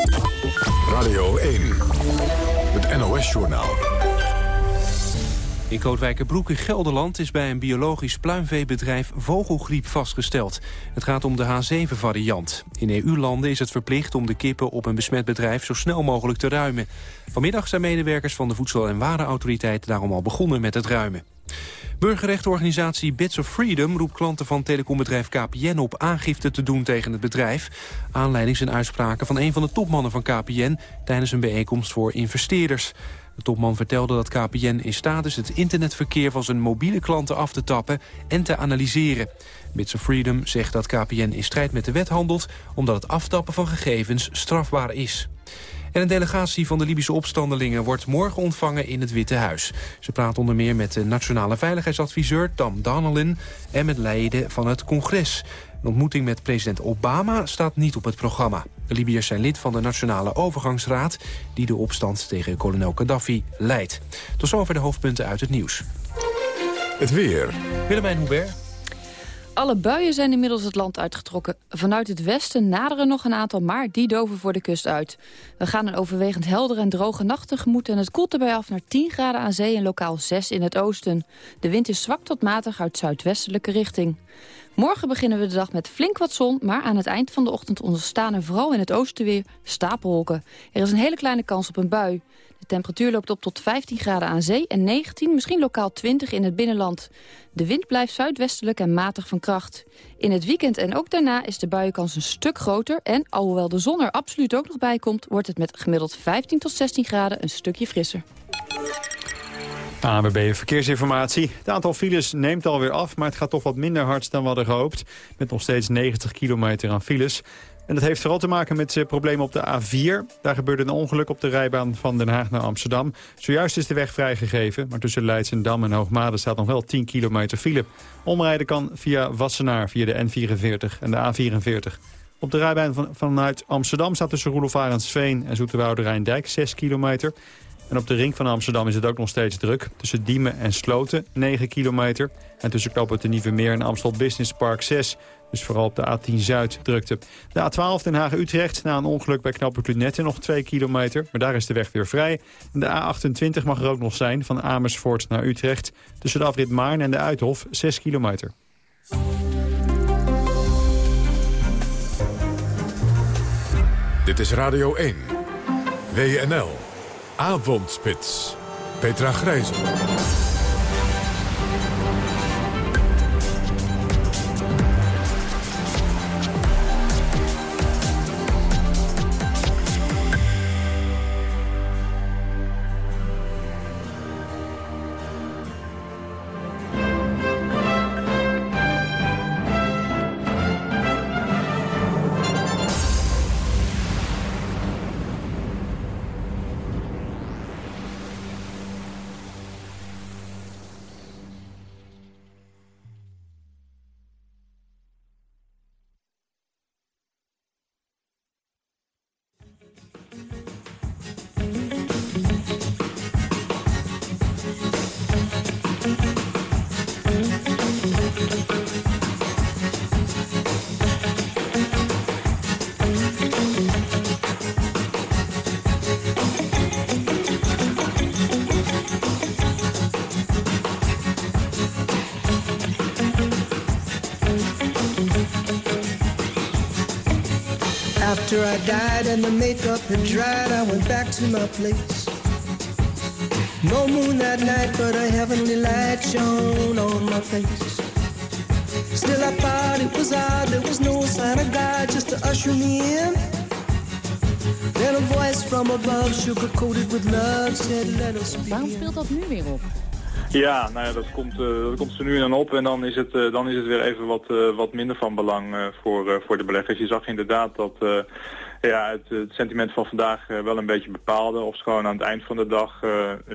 Radio 1, het NOS-journaal. In Kootwijkerbroek in Gelderland is bij een biologisch pluimveebedrijf vogelgriep vastgesteld. Het gaat om de H7-variant. In EU-landen is het verplicht om de kippen op een besmet bedrijf zo snel mogelijk te ruimen. Vanmiddag zijn medewerkers van de Voedsel- en Warenautoriteit daarom al begonnen met het ruimen. Burgerrechtenorganisatie Bits of Freedom roept klanten van telecombedrijf KPN op aangifte te doen tegen het bedrijf. Aanleiding zijn uitspraken van een van de topmannen van KPN tijdens een bijeenkomst voor investeerders. De topman vertelde dat KPN in staat is het internetverkeer van zijn mobiele klanten af te tappen en te analyseren. Bits of Freedom zegt dat KPN in strijd met de wet handelt omdat het aftappen van gegevens strafbaar is. En een delegatie van de Libische opstandelingen wordt morgen ontvangen in het Witte Huis. Ze praat onder meer met de nationale veiligheidsadviseur Tam Donnelly en met leden van het congres. Een ontmoeting met president Obama staat niet op het programma. De Libiërs zijn lid van de Nationale Overgangsraad... die de opstand tegen kolonel Gaddafi leidt. Tot zover de hoofdpunten uit het nieuws. Het weer. Willemijn Hubert. Alle buien zijn inmiddels het land uitgetrokken. Vanuit het westen naderen nog een aantal, maar die doven voor de kust uit. We gaan een overwegend heldere en droge nacht tegemoet... en het koelt erbij af naar 10 graden aan zee en lokaal 6 in het oosten. De wind is zwak tot matig uit zuidwestelijke richting. Morgen beginnen we de dag met flink wat zon... maar aan het eind van de ochtend ontstaan er vooral in het oosten weer stapelwolken. Er is een hele kleine kans op een bui. Temperatuur loopt op tot 15 graden aan zee en 19, misschien lokaal 20 in het binnenland. De wind blijft zuidwestelijk en matig van kracht. In het weekend en ook daarna is de buienkans een stuk groter... en alhoewel de zon er absoluut ook nog bij komt... wordt het met gemiddeld 15 tot 16 graden een stukje frisser. ANWB Verkeersinformatie. Het aantal files neemt alweer af, maar het gaat toch wat minder hard dan we hadden gehoopt. Met nog steeds 90 kilometer aan files. En dat heeft vooral te maken met uh, problemen op de A4. Daar gebeurde een ongeluk op de rijbaan van Den Haag naar Amsterdam. Zojuist is de weg vrijgegeven, maar tussen Leidsendam en Hoogmade staat nog wel 10 kilometer file. Omrijden kan via Wassenaar, via de N44 en de A44. Op de rijbaan van, vanuit Amsterdam staat tussen Roelof Arendsveen en Zoeterwoude Rijndijk 6 kilometer. En op de ring van Amsterdam is het ook nog steeds druk. Tussen Diemen en Sloten 9 kilometer. En tussen Knooppunt de Nieuwe Meer en Amstel Business Park 6. Dus vooral op de A10 Zuid drukte. De A12 Den Haag-Utrecht na een ongeluk bij knooppunt Lunette nog 2 kilometer. Maar daar is de weg weer vrij. En de A28 mag er ook nog zijn van Amersfoort naar Utrecht. Tussen de afrit Maarn en de Uithof 6 kilometer. Dit is Radio 1. WNL. Avondspits. Petra Grijzen. After I died and the makeup had dried, I went back to my place. No moon that night, but a heavenly light shone on my face. Still I thought it was odd, there was no sign of God just to usher me in. Then a voice from above, sugar-coated with love, said let us begin. Waarom speelt dat nu weer op? Ja, nou ja, dat komt, uh, dat komt er nu en dan op en dan is het, uh, dan is het weer even wat, uh, wat minder van belang voor, voor de beleggers. Je zag inderdaad dat ja, het, het, sentiment van vandaag wel een beetje bepaalde. Of het gewoon aan het eind van de dag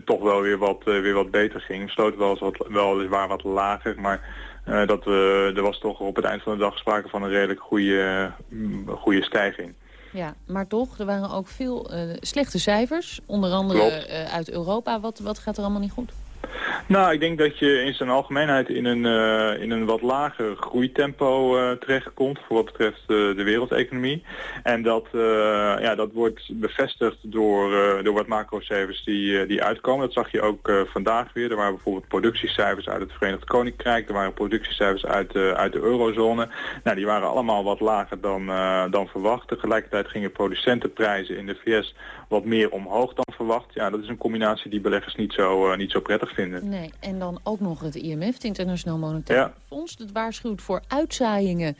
toch wel weer wat, weer wat beter ging. We sloten wel eens wat, weliswaar wat lager, maar dat, er was toch op het eind van de dag sprake van een redelijk goede, goede stijging. Ja, maar toch, er waren ook veel slechte cijfers. Onder andere uit Europa. Wat, wat gaat er allemaal niet goed? Nou, ik denk dat je in zijn algemeenheid in een, uh, in een wat lager groeitempo uh, terechtkomt voor wat betreft uh, de wereldeconomie. En dat, ja, dat wordt bevestigd door, door wat macrocijfers die, die uitkomen. Dat zag je ook vandaag weer. Er waren bijvoorbeeld productiecijfers uit het Verenigd Koninkrijk. Er waren productiecijfers uit, uit de eurozone. Nou, die waren allemaal wat lager dan, dan verwacht. Tegelijkertijd gingen producentenprijzen in de VS wat meer omhoog dan verwacht. Ja, dat is een combinatie die beleggers niet zo, niet zo prettig Nee, en dan ook nog het IMF, het Internationaal Monetair Fonds. Dat waarschuwt voor uitzaaiingen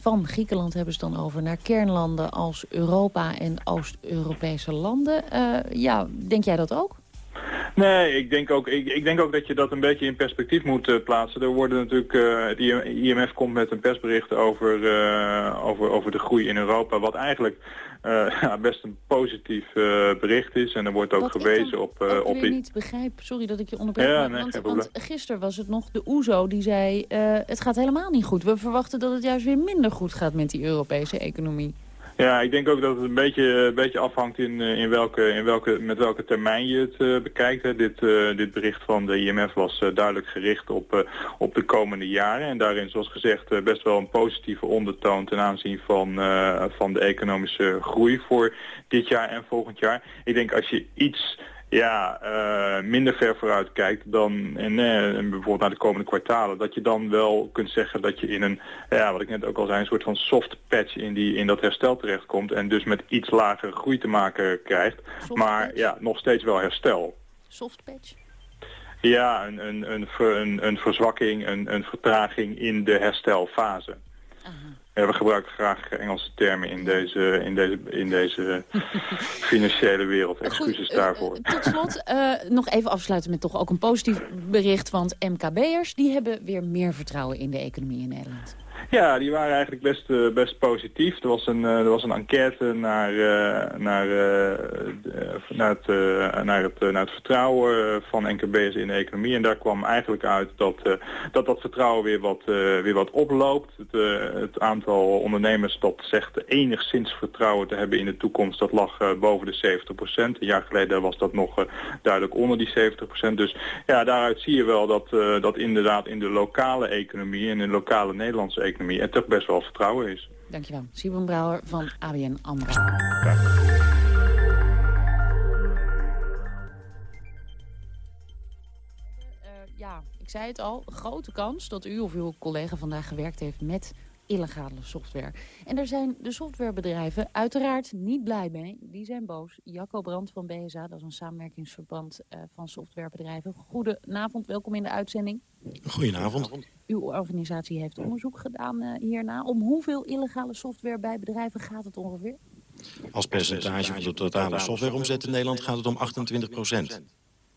van Griekenland hebben ze dan over... naar kernlanden als Europa en Oost-Europese landen. Uh, ja, denk jij dat ook? Nee, ik denk, ook, ik, ik, denk ook dat je dat een beetje in perspectief moet uh, plaatsen. Er worden natuurlijk, uh, het IMF komt met een persbericht over, uh, over, over de groei in Europa, wat eigenlijk ja, best een positief bericht is. En er wordt ook wat gewezen op... Wat op die... niet begrijp, sorry dat ik je onderbreek, ja, nee, want, want gisteren was het nog de OESO die zei, het gaat helemaal niet goed. We verwachten dat het juist weer minder goed gaat met die Europese economie. Ja, ik denk ook dat het een beetje, een beetje afhangt in, in welke, in welke, met welke termijn je het uh, bekijkt. Dit, uh, dit bericht van de IMF was duidelijk gericht op, op de komende jaren. En daarin, zoals gezegd, best wel een positieve ondertoon ten aanzien van, van de economische groei voor dit jaar en volgend jaar. Ik denk als je iets ja, uh, minder ver vooruit kijkt dan en, uh, bijvoorbeeld naar de komende kwartalen, dat je dan wel kunt zeggen dat je in een, ja, wat ik net ook al zei, een soort van soft patch in, die, in dat herstel terechtkomt en dus met iets lagere groei te maken krijgt, soft maar patch? ja, nog steeds wel herstel. Soft patch? Ja, een, een, een, een, een verzwakking, een, een vertraging in de herstelfase. We gebruiken graag Engelse termen in deze, in deze, in deze financiële wereld. Excuses Goed, daarvoor. Uh, tot slot, uh, nog even afsluiten met toch ook een positief bericht. Want MKB'ers die hebben weer meer vertrouwen in de economie in Nederland. Ja, die waren eigenlijk best, uh, best positief. Er was een, uh, er was een enquête naar, uh, naar, naar, het, naar, het, naar het vertrouwen van NKB'ers in de economie. En daar kwam eigenlijk uit dat dat, dat vertrouwen weer wat, weer wat oploopt. Het, het, aantal ondernemers dat zegt enigszins vertrouwen te hebben in de toekomst, dat lag boven de 70% Een jaar geleden was dat nog duidelijk onder die 70% Dus ja, daaruit zie je wel dat, dat inderdaad in de lokale economie en in de lokale Nederlandse economie economie en toch best wel vertrouwen is. Dankjewel. Simon Brouwer van ABN AMRO. ja, ik zei het al, grote kans dat u of uw collega vandaag gewerkt heeft met illegale software. En daar zijn de softwarebedrijven uiteraard niet blij mee. Die zijn boos. Jacco Brandt van BSA, dat is een samenwerkingsverband uh, van softwarebedrijven. Goedenavond, welkom in de uitzending. Goedenavond. Uw organisatie heeft onderzoek gedaan uh, hierna. Om hoeveel illegale software bij bedrijven gaat het ongeveer? Als percentage van de totale softwareomzet in Nederland gaat het om 28 procent.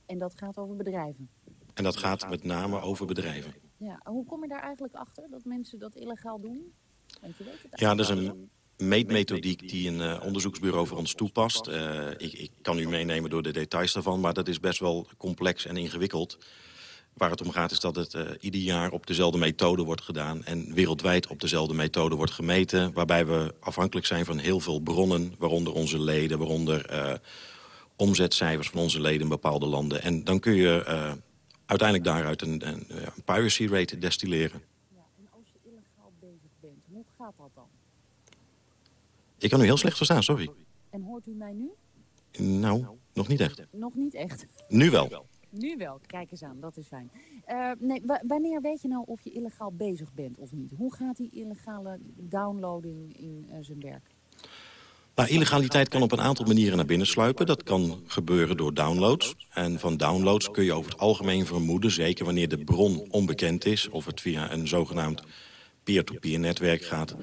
En dat gaat over bedrijven? En dat gaat met name over bedrijven. Ja, hoe kom je daar eigenlijk achter dat mensen dat illegaal doen? Want je weet het ja, dat is een meetmethodiek die een uh, onderzoeksbureau voor ons toepast. Uh, ik, ik, kan u meenemen door de details daarvan, maar dat is best wel complex en ingewikkeld. Waar het om gaat is dat het uh, ieder jaar op dezelfde methode wordt gedaan... en wereldwijd op dezelfde methode wordt gemeten... waarbij we afhankelijk zijn van heel veel bronnen, waaronder onze leden... waaronder omzetcijfers van onze leden in bepaalde landen. En dan kun je uiteindelijk daaruit een, een, een piracy rate destilleren. Ja, en als je illegaal bezig bent, hoe gaat dat dan? Ik kan u heel slecht verstaan, sorry. En hoort u mij nu? Nou, nog niet echt. Nog niet echt? Nu wel. Nu wel, kijk eens aan, dat is fijn. Uh, nee, wanneer weet je nou of je illegaal bezig bent of niet? Hoe gaat die illegale downloading in uh, zijn werk? Nou, illegaliteit kan op een aantal manieren naar binnen sluipen. Dat kan gebeuren door downloads. En van downloads kun je over het algemeen vermoeden... zeker wanneer de bron onbekend is... of het via een zogenaamd peer-to-peer netwerk gaat...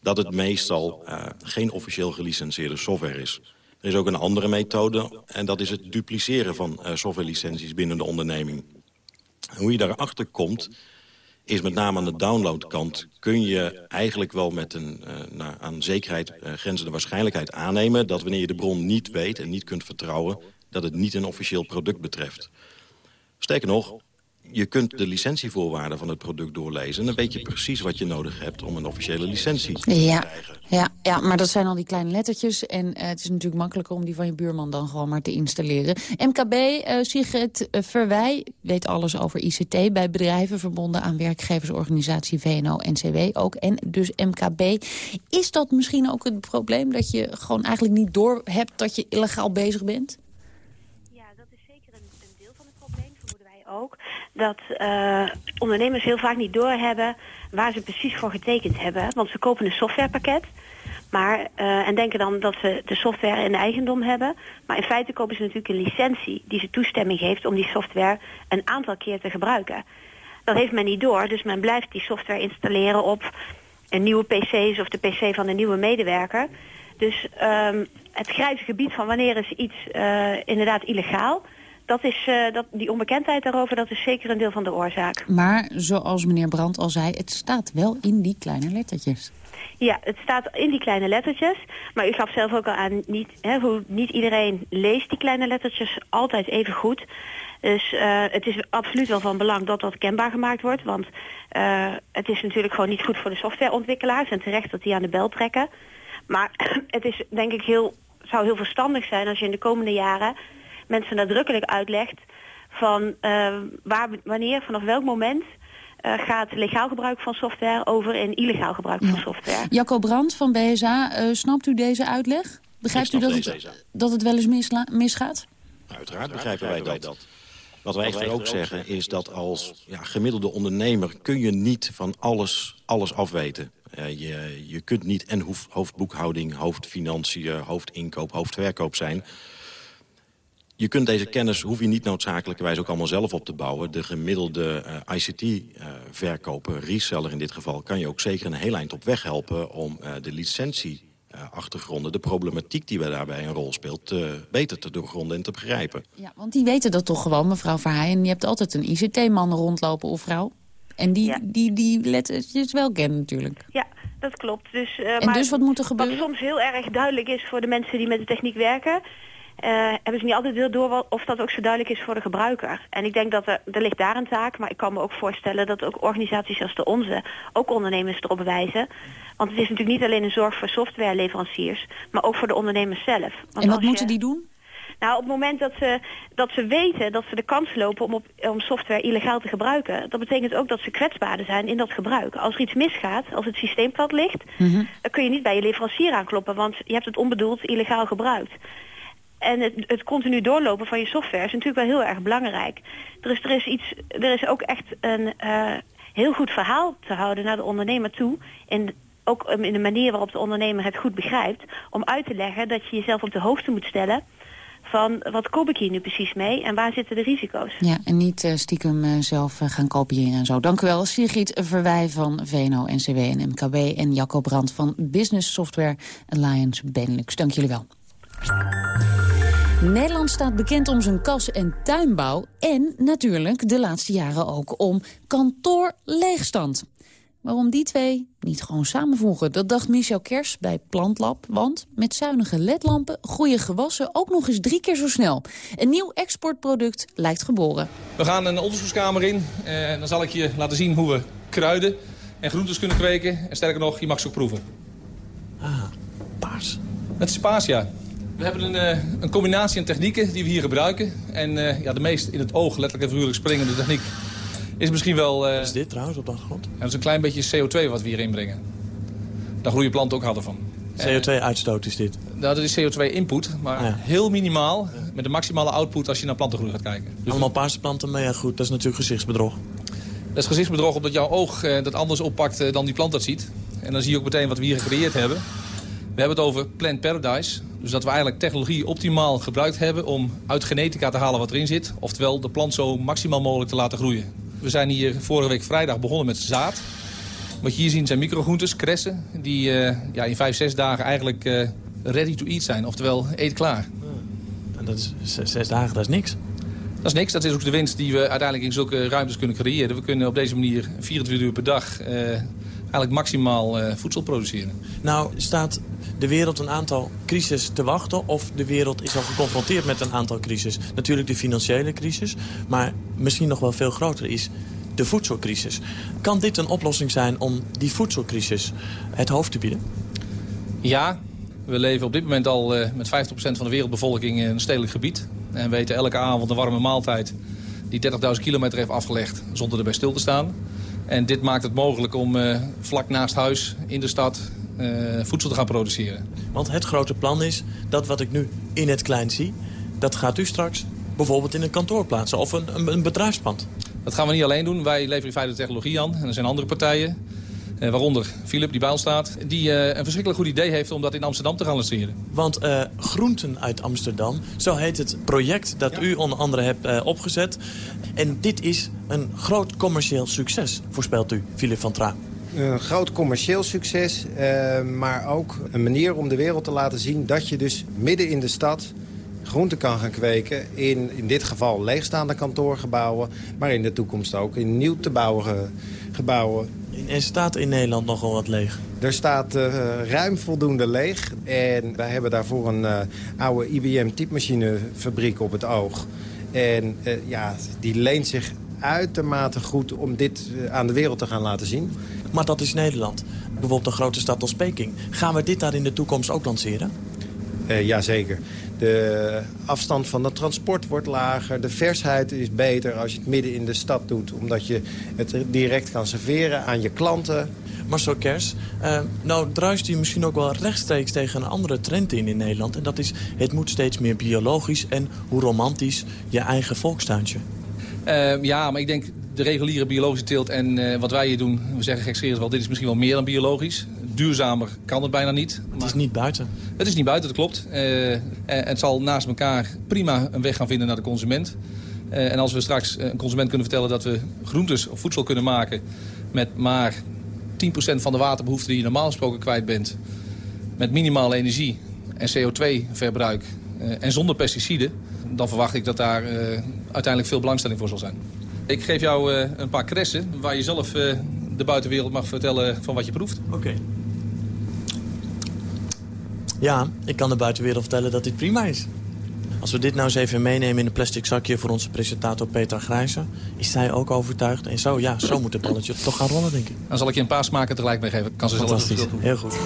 dat het meestal uh, geen officieel gelicenseerde software is. Er is ook een andere methode en dat is het dupliceren van uh, softwarelicenties binnen de onderneming. Hoe je daarachter komt is met name aan de downloadkant... kun je eigenlijk wel met een uh, naar, aan zekerheid uh, grenzende waarschijnlijkheid aannemen... dat wanneer je de bron niet weet en niet kunt vertrouwen... dat het niet een officieel product betreft. Sterker nog, je kunt de licentievoorwaarden van het product doorlezen... en dan weet je precies wat je nodig hebt om een officiële licentie te ja. krijgen. Ja, ja, maar dat zijn al die kleine lettertjes. En uh, het is natuurlijk makkelijker om die van je buurman dan gewoon maar te installeren. MKB, uh, Sigrid Verwij, weet alles over ICT bij bedrijven... verbonden aan werkgeversorganisatie VNO-NCW ook. En dus MKB. Is dat misschien ook het probleem dat je gewoon eigenlijk niet door hebt... dat je illegaal bezig bent? Ook dat uh, ondernemers heel vaak niet doorhebben waar ze precies voor getekend hebben. Want ze kopen een softwarepakket maar, uh, en denken dan dat ze de software in eigendom hebben. Maar in feite kopen ze natuurlijk een licentie die ze toestemming geeft om die software een aantal keer te gebruiken. Dat heeft men niet door, dus men blijft die software installeren op een nieuwe PC's of de PC van een nieuwe medewerker. Dus um, het grijze gebied van wanneer is iets uh, inderdaad illegaal dat is, uh, dat, die onbekendheid daarover, dat is zeker een deel van de oorzaak. Maar zoals meneer Brandt al zei, het staat wel in die kleine lettertjes. Ja, het staat in die kleine lettertjes. Maar u gaf zelf ook al aan, niet, hè, hoe niet iedereen leest die kleine lettertjes altijd even goed. Dus uh, het is absoluut wel van belang dat dat kenbaar gemaakt wordt. Want uh, het is natuurlijk gewoon niet goed voor de softwareontwikkelaars. En terecht dat die aan de bel trekken. Maar het is denk ik heel, zou heel verstandig zijn als je in de komende jaren mensen nadrukkelijk uitlegt van uh, waar, wanneer, vanaf welk moment uh, gaat legaal gebruik van software over in illegaal gebruik ja. van software. Jacco Brandt van BSA, uh, snapt u deze uitleg? Begrijpt u dat het, dat het wel eens misla, misgaat? Uiteraard begrijpen wij dat. Wat wij echter ook zeggen is dat als ja, gemiddelde ondernemer... kun je niet van alles, alles afweten. Uh, je, je kunt niet en hoef, hoofdboekhouding, hoofdfinanciën, hoofdinkoop, hoofdverkoop zijn... Je kunt deze kennis, hoef je niet noodzakelijkerwijs ook allemaal zelf op te bouwen. De gemiddelde uh, ICT-verkoper, uh, reseller in dit geval... kan je ook zeker een heel eind op weg helpen om uh, de licentieachtergronden... de problematiek die daarbij een rol speelt, uh, beter te doorgronden en te begrijpen. Ja, want die weten dat toch gewoon, mevrouw Verheijen. Je hebt altijd een ICT-man rondlopen of vrouw. En die, ja. die, die lettertjes wel kennen natuurlijk. Ja, dat klopt. Dus, uh, en maar dus wat moet er gebeuren? Wat soms heel erg duidelijk is voor de mensen die met de techniek werken... Uh, hebben ze niet altijd heel door of dat ook zo duidelijk is voor de gebruiker. En ik denk dat er, er ligt daar een taak, maar ik kan me ook voorstellen dat ook organisaties als de onze ook ondernemers erop wijzen. Want het is natuurlijk niet alleen een zorg voor softwareleveranciers, maar ook voor de ondernemers zelf. Want en wat moeten je, die doen? Nou, op het moment dat ze, dat ze weten dat ze de kans lopen om, op, om software illegaal te gebruiken... dat betekent ook dat ze kwetsbaarder zijn in dat gebruik. Als er iets misgaat, als het systeem plat ligt... Mm -hmm. dan kun je niet bij je leverancier aankloppen, want je hebt het onbedoeld illegaal gebruikt. En het, het, continu doorlopen van je software is natuurlijk wel heel erg belangrijk. Er is, er is, iets, er is ook echt een uh, heel goed verhaal te houden naar de ondernemer toe. En ook in de manier waarop de ondernemer het goed begrijpt. Om uit te leggen dat je jezelf op de hoogte moet stellen van wat koop ik hier nu precies mee en waar zitten de risico's. Ja, en niet uh, stiekem uh, zelf gaan kopiëren en zo. Dank u wel, Sigrid Verwij van VNO, NCW en MKB... en Jacco Brandt van Business Software Alliance Benelux. Dank jullie wel. Nederland staat bekend om zijn kas- en tuinbouw... en natuurlijk de laatste jaren ook om kantoorleegstand. Waarom die twee niet gewoon samenvoegen? Dat dacht Michel Kers bij Plantlab. Want met zuinige ledlampen groeien gewassen ook nog eens drie keer zo snel. Een nieuw exportproduct lijkt geboren. We gaan een onderzoekskamer in. En dan zal ik je laten zien hoe we kruiden en groentes kunnen kweken. En sterker nog, je mag ze ook proeven. Ah, paars. Het is paars, ja. We hebben een, uh, een combinatie aan technieken die we hier gebruiken. En uh, ja, de meest in het oog, letterlijk en figuurlijk springende techniek... is misschien wel... Uh, Wat is dit trouwens op de achtergrond? Ja, dat is een klein beetje CO2 wat we hier inbrengen. Daar groeien planten ook harder van. CO2-uitstoot is dit? Nou, dat is CO2-input, maar ah, ja. heel minimaal. Met de maximale output als je naar plantengroei gaat kijken. Dus Allemaal paarse planten, maar ja goed, dat is natuurlijk gezichtsbedrog. Dat is gezichtsbedrog omdat jouw oog dat anders oppakt dan die plant dat ziet. En dan zie je ook meteen wat we hier gecreëerd hebben. We hebben het over Plant Paradise. Dus dat we eigenlijk technologie optimaal gebruikt hebben om uit genetica te halen wat erin zit. Oftewel de plant zo maximaal mogelijk te laten groeien. We zijn hier vorige week vrijdag begonnen met zaad. Wat je hier ziet zijn microgroentes, kressen, die uh, ja, in vijf, zes dagen eigenlijk uh, ready to eat zijn. Oftewel eetklaar. En dat is zes dagen, dat is niks. Dat is niks. Dat is ook de winst die we uiteindelijk in zulke ruimtes kunnen creëren. We kunnen op deze manier 24 uur per dag uh, eigenlijk maximaal voedsel produceren. Nou, staat de wereld een aantal crisis te wachten... of de wereld is al geconfronteerd met een aantal crisis. Natuurlijk de financiële crisis, maar misschien nog wel veel groter is de voedselcrisis. Kan dit een oplossing zijn om die voedselcrisis het hoofd te bieden? Ja, we leven op dit moment al uh, met 50% van de wereldbevolking in een stedelijk gebied. En weten elke avond een warme maaltijd die 30.000 kilometer heeft afgelegd zonder erbij stil te staan. En dit maakt het mogelijk om uh, vlak naast huis in de stad uh, voedsel te gaan produceren. Want het grote plan is dat wat ik nu in het klein zie... dat gaat u straks bijvoorbeeld in een kantoor plaatsen of een, een, een bedrijfspand. Dat gaan we niet alleen doen. Wij leveren in feite de technologie aan. En er zijn andere partijen, eh, waaronder Philip die bij ons staat... die eh, een verschrikkelijk goed idee heeft om dat in Amsterdam te gaan lanceren. Want uh, Groenten uit Amsterdam, zo heet het project dat u onder andere hebt uh, opgezet. En dit is een groot commercieel succes, voorspelt u, Philip van Tra. Een groot commercieel succes, uh, maar ook een manier om de wereld te laten zien... dat je dus midden in de stad groenten kan gaan kweken... in, in dit geval leegstaande kantoorgebouwen... maar in de toekomst ook in nieuw te bouwen gebouwen. Er staat in Nederland nogal wat leeg? Er staat uh, ruim voldoende leeg. En wij hebben daarvoor een uh, oude IBM-typemachinefabriek op het oog. En uh, ja, die leent zich uitermate goed om dit aan de wereld te gaan laten zien. Maar dat is Nederland. Bijvoorbeeld een grote stad als Peking. Gaan we dit daar in de toekomst ook lanceren? Uh, jazeker. De afstand van het transport wordt lager. De versheid is beter als je het midden in de stad doet. Omdat je het direct kan serveren aan je klanten. Marcel Kers, uh, nou druist u misschien ook wel rechtstreeks tegen een andere trend in in Nederland. En dat is, het moet steeds meer biologisch en hoe romantisch je eigen volkstuintje. Uh, ja, maar ik denk de reguliere biologische teelt en uh, wat wij hier doen... we zeggen gekscherend wel, dit is misschien wel meer dan biologisch. Duurzamer kan het bijna niet. Het is niet buiten. Het is niet buiten, dat klopt. Uh, het zal naast elkaar prima een weg gaan vinden naar de consument. Uh, en als we straks een consument kunnen vertellen dat we groentes of voedsel kunnen maken... met maar 10% van de waterbehoefte die je normaal gesproken kwijt bent... met minimale energie en CO2-verbruik en zonder pesticiden... dan verwacht ik dat daar uiteindelijk veel belangstelling voor zal zijn. Ik geef jou uh, een paar kressen waar je zelf uh, de buitenwereld mag vertellen van wat je proeft. Oké. Okay. Ja, ik kan de buitenwereld vertellen dat dit prima is. Als we dit nou eens even meenemen in een plastic zakje voor onze presentator Peter Grijzer... is zij ook overtuigd. En zo, ja, zo moet het balletje toch gaan rollen, denk ik. Dan zal ik je een paar smaken tegelijk meegeven. Kan ze Fantastisch, zelf heel goed.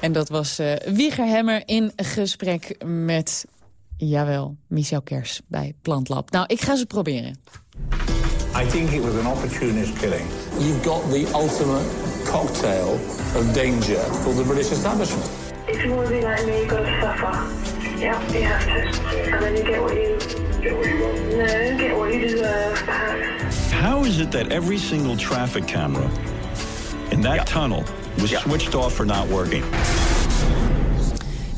En dat was uh, Wieger Hemmer in gesprek met Jawel, Michel Kers bij Plantlab. Nou, ik ga ze proberen. I think it was an opportunist killing. You've got the ultimate cocktail of danger for the British establishment. If you want to do that in me, you've got to suffer. Yeah, you have to. And then you get what you... Get what you want? No, get what you deserve, perhaps. How is it that every single traffic camera in that yeah. tunnel was yeah. switched off for not working?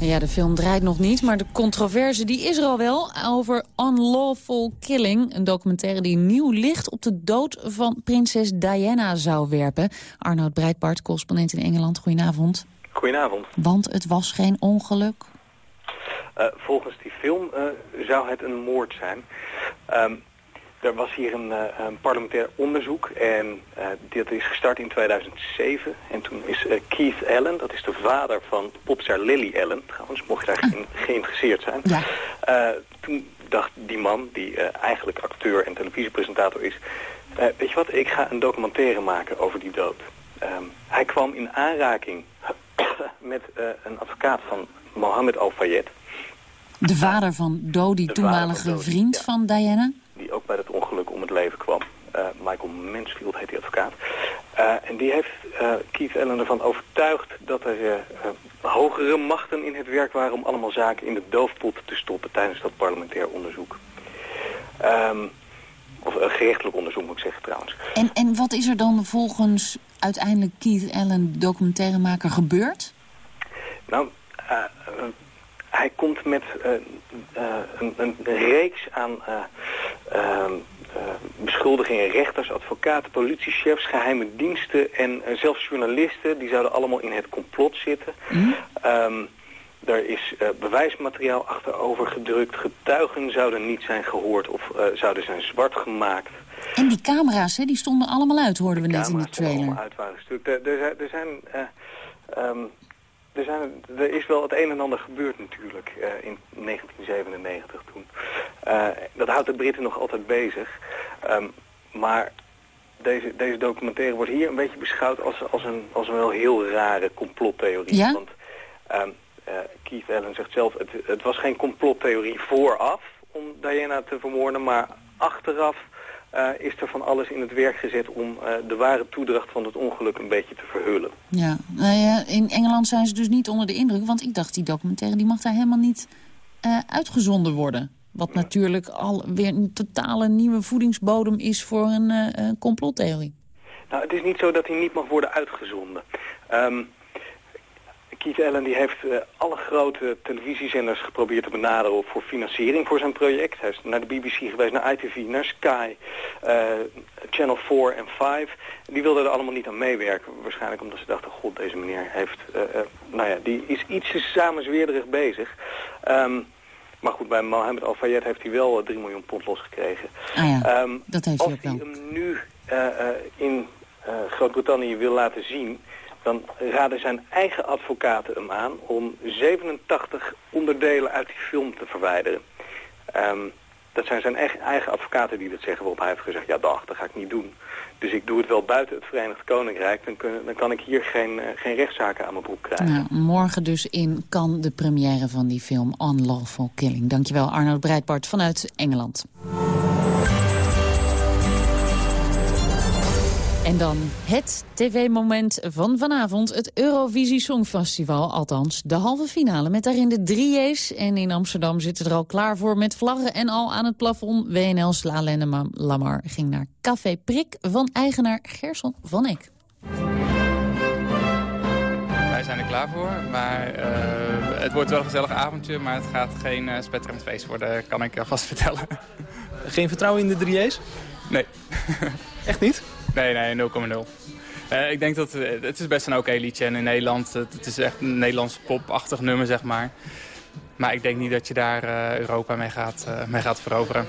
En ja, de film draait nog niet, maar de controverse die is er al wel... over Unlawful Killing, een documentaire die nieuw licht... op de dood van prinses Diana zou werpen. Arnoud Breitbart, correspondent in Engeland, goedenavond. Goedenavond. Want het was geen ongeluk? Uh, volgens die film uh, zou het een moord zijn. Um, er was hier een, uh, een parlementair onderzoek en uh, dit is gestart in 2007. En toen is uh, Keith Allen, dat is de vader van popster Lily Allen, trouwens, mocht je daar ge geïnteresseerd zijn. Ja. toen dacht die man, die eigenlijk acteur en televisiepresentator is... weet je wat, ik ga een documentaire maken over die dood. Um, hij kwam in aanraking met een advocaat van Mohammed Al-Fayed. De vader van Dodi, toenmalige vriend ja. van Diana? Die ook bij dat ongeluk om het leven kwam. Uh, Michael Mansfield heet die advocaat. Uh, en die heeft uh, Keith Allen ervan overtuigd dat er hogere machten in het werk waren... om allemaal zaken in de doofpot te stoppen tijdens dat parlementair onderzoek. Um, Of een gerechtelijk onderzoek moet ik zeggen trouwens. En, en wat is er dan volgens uiteindelijk Keith Allen, documentairemaker, gebeurd? Nou, hij komt met uh, een, een, reeks aan ehm, beschuldigingen. Rechters, advocaten, politiechefs, geheime diensten en zelfs journalisten. Die zouden allemaal in het complot zitten. Mm. Um, er is uh, bewijsmateriaal achterover gedrukt. Getuigen zouden niet zijn gehoord of uh, zouden zijn zwart gemaakt. En die camera's, hè, die stonden allemaal uit, hoorden we net in de trailer. allemaal uit waren stuk. Er, er, er zijn... Uh, um, er, zijn, er is wel het een en ander gebeurd natuurlijk in 1997 toen. dat houdt de Britten nog altijd bezig. Um, maar deze, deze documentaire wordt hier een beetje beschouwd als, als, een, als een wel heel rare complottheorie. Ja? Want um, uh, Keith Allen zegt zelf, het, het, was geen complottheorie vooraf om Diana te vermoorden, maar achteraf uh, is er van alles in het werk gezet om uh, de ware toedracht van het ongeluk een beetje te verhullen. Ja, nou ja, in Engeland zijn ze dus niet onder de indruk, want ik dacht die documentaire die mag daar helemaal niet uitgezonden worden. Wat natuurlijk al weer een totale nieuwe voedingsbodem is voor een complottheorie. Nou, het is niet zo dat hij niet mag worden uitgezonden. Um, Keith Allen die heeft uh, alle grote televisiezenders geprobeerd te benaderen voor financiering voor zijn project. Hij is naar de BBC geweest, naar ITV, naar Sky, uh, Channel 4 en 5. Die wilden er allemaal niet aan meewerken. Waarschijnlijk omdat ze dachten, god, deze meneer heeft, uh, nou ja, die is iets samenzweerderig bezig. Um, maar goed, bij Mohammed Al-Fayed heeft hij wel 3 miljoen pond losgekregen. Ah ja, um, dat heeft hij ook wel. Als hij hem nu in Groot-Brittannië wil laten zien dan raden zijn eigen advocaten hem aan om 87 onderdelen uit die film te verwijderen. Um, dat zijn zijn eigen, advocaten die dat zeggen, waarop hij heeft gezegd, ja dag, dat ga ik niet doen. Dus ik doe het wel buiten het Verenigd Koninkrijk, dan, dan kan ik hier geen, uh, geen rechtszaken aan mijn broek krijgen. Nou, morgen dus in kan de première van die film Unlawful Killing. Dankjewel Arnold Breitbart vanuit Engeland. En dan het tv-moment van vanavond, het Eurovisie Songfestival. Althans, de halve finale met daarin de drieërs. En in Amsterdam zitten er al klaar voor met vlaggen en al aan het plafond. WNL's Lalenne Lamar ging naar Café Prik van eigenaar Gerson van Eck. Wij zijn er klaar voor, maar uh, het wordt wel een gezellig avondje. Maar het gaat geen uh, spetterend feest worden, kan ik alvast vertellen. Geen vertrouwen in de drieërs? Nee. Echt niet? Nee, nee, 0,0. Uh, ik denk dat uh, het is best een oké liedje. En in Nederland, het, het is echt een Nederlands popachtig nummer, zeg maar. Maar ik denk niet dat je daar uh, Europa mee gaat, mee gaat veroveren.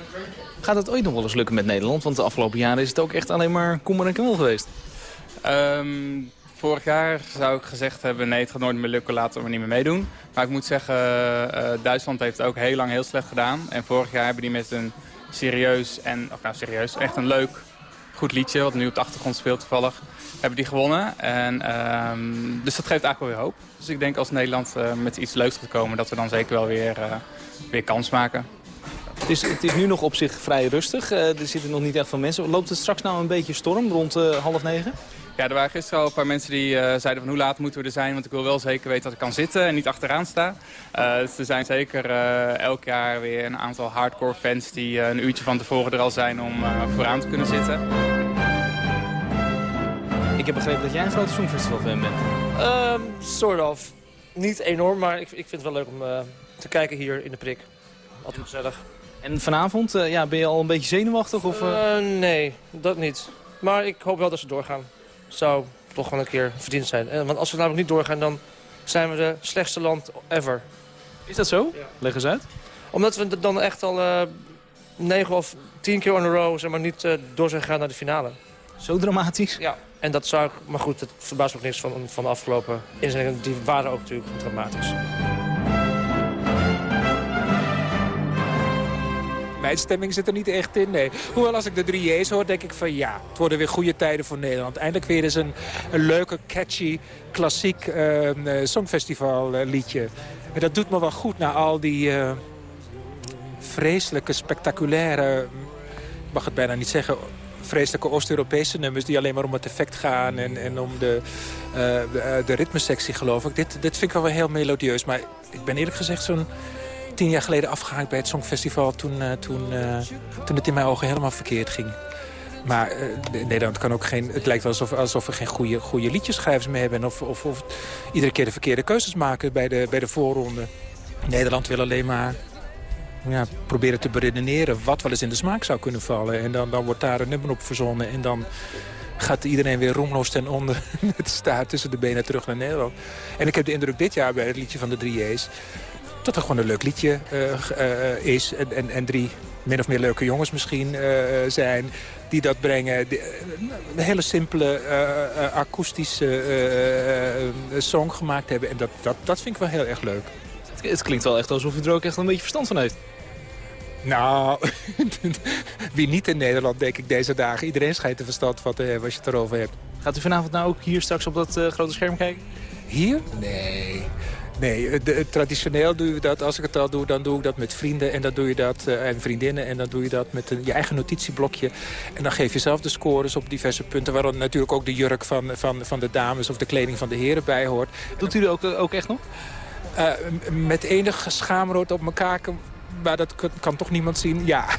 Gaat het ooit nog wel eens lukken met Nederland? Want de afgelopen jaren is het ook echt alleen maar kommer en kwel geweest. Um, vorig jaar zou ik gezegd hebben, nee, het gaat nooit meer lukken, laten we er niet meer meedoen. Maar ik moet zeggen, Duitsland heeft het ook heel lang heel slecht gedaan. En vorig jaar hebben die met een serieus en, of nou serieus, echt een leuk goed liedje, wat nu op de achtergrond speelt toevallig, hebben die gewonnen. En, um, dus dat geeft eigenlijk wel weer hoop. Dus ik denk als Nederland uh, met iets leuks gaat komen, dat we dan zeker wel weer, uh, weer kans maken. Het is, het is nu nog op zich vrij rustig. Uh, er zitten nog niet echt veel mensen. Loopt het straks nou een beetje storm rond half negen? Ja, er waren gisteren al een paar mensen die uh, zeiden van hoe laat moeten we er zijn. Want ik wil wel zeker weten dat ik kan zitten en niet achteraan sta. Uh, dus er zijn zeker uh, elk jaar weer een aantal hardcore fans die een uurtje van tevoren er al zijn om vooraan te kunnen zitten. Ik heb begrepen dat jij een grote Songfestival fan bent. Um, sort of. Niet enorm, maar ik, ik vind het wel leuk om te kijken hier in de prik. Altijd gezellig. En vanavond, ja, ben je al een beetje zenuwachtig? Of, nee, dat niet. Maar ik hoop wel dat ze doorgaan zou toch wel een keer verdiend zijn. Want als we namelijk niet doorgaan, dan zijn we de slechtste land ever. Is dat zo? Ja. Leg eens uit. Omdat we dan echt al uh, negen of tien keer on a row zeg maar, niet uh, door zijn gegaan naar de finale. Zo dramatisch? Ja, en dat zou ik... Maar goed, het verbaast ook niks van, van de afgelopen inzendingen. Die waren ook natuurlijk dramatisch. Stemming zit er niet echt in, nee. Hoewel als ik de drie J's hoor, denk ik van ja, het worden weer goede tijden voor Nederland. Eindelijk weer eens een, leuke, catchy, klassiek uh, songfestival uh, liedje. En dat doet me wel goed na al die uh, vreselijke, spectaculaire... ik mag het bijna niet zeggen vreselijke Oost-Europese nummers... die alleen maar om het effect gaan en, en om de, uh, de, de ritmesectie, geloof ik. Dit, dit vind ik wel heel melodieus. Maar ik ben eerlijk gezegd zo'n tien jaar geleden afgehaakt bij het Songfestival... toen, uh, toen, uh, toen het in mijn ogen helemaal verkeerd ging. Maar uh, Nederland kan ook geen... Het lijkt wel alsof, alsof we geen goede, goede liedjeschrijvers meer hebben... Of, of, of iedere keer de verkeerde keuzes maken bij de, bij de voorronde. Nederland wil alleen maar ja, proberen te beredeneren... wat wel eens in de smaak zou kunnen vallen. En dan, dan wordt daar een nummer op verzonnen. En dan gaat iedereen weer roemloos ten onder met de staart tussen de benen terug naar Nederland. En ik heb de indruk dit jaar bij het liedje van de drie J's... dat er gewoon een leuk liedje uh, uh, is. En, en, en, drie min of meer leuke jongens misschien zijn die dat brengen. De, een hele simpele akoestische song gemaakt hebben. En dat, dat, dat vind ik wel heel erg leuk. Het, het klinkt wel echt alsof u er ook echt een beetje verstand van heeft. Nou, wie niet in Nederland, denk ik, deze dagen. Iedereen schijnt er verstand van te hebben als je het erover hebt. Gaat u vanavond nou ook hier straks op dat uh, grote scherm kijken? Hier? Nee. Nee, de, traditioneel doe je dat. Als ik het al doe, dan doe ik dat met vrienden en dan doe je dat uh, en vriendinnen. En dan doe je dat met een, je eigen notitieblokje. En dan geef je zelf de scores op diverse punten. Waar dan natuurlijk ook de jurk van, van, van de dames of de kleding van de heren bij hoort. Doet u dat ook, ook echt nog? Uh, met enig schaamrood op mijn kaken maar dat kan, toch niemand zien? Ja.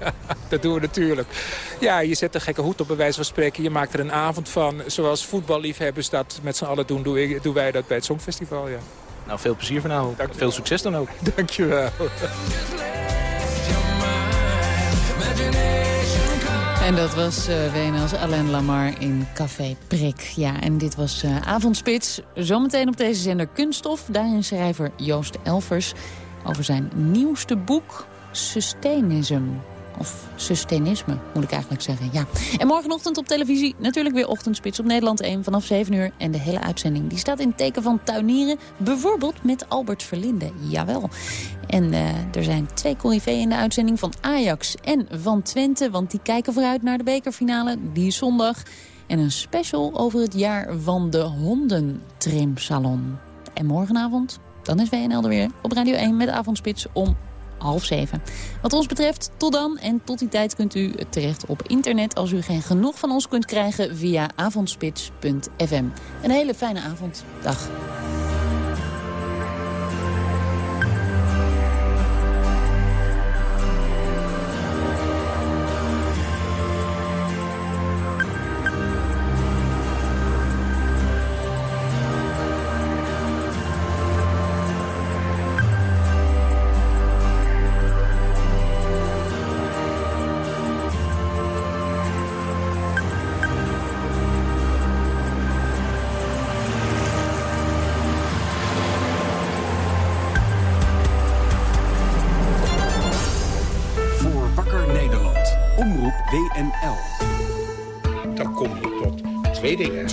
ja, dat doen we natuurlijk. Ja, je zet een gekke hoed op bij wijze van spreken. Je maakt er een avond van. Zoals voetballiefhebbers dat met z'n allen doen, doe ik, doen wij dat bij het Songfestival, ja. Nou, veel plezier vanavond. Dank veel succes dan ook. Dankjewel. En dat was uh, WNL's Alain Lamar in Café Prik. Ja, en dit was uh, Avondspits. Zometeen op deze zender Kunststof. Daarin schrijver Joost Elvers over zijn nieuwste boek Sustainism. Of sustainisme, moet ik eigenlijk zeggen, ja. En morgenochtend op televisie natuurlijk weer Ochtendspits op Nederland 1 vanaf 7 uur. En de hele uitzending die staat in het teken van tuinieren. Bijvoorbeeld met Albert Verlinde, jawel. En uh, er zijn twee corriveeën in de uitzending van Ajax en van Twente. Want die kijken vooruit naar de bekerfinale, die zondag. En een special over het jaar van de hondentrimsalon. En morgenavond dan is WNL er weer op Radio 1 met Avondspits om half zeven. Wat ons betreft, tot dan. En tot die tijd kunt u terecht op internet... als u geen genoeg van ons kunt krijgen via avondspits.fm. Een hele fijne avond. Dag.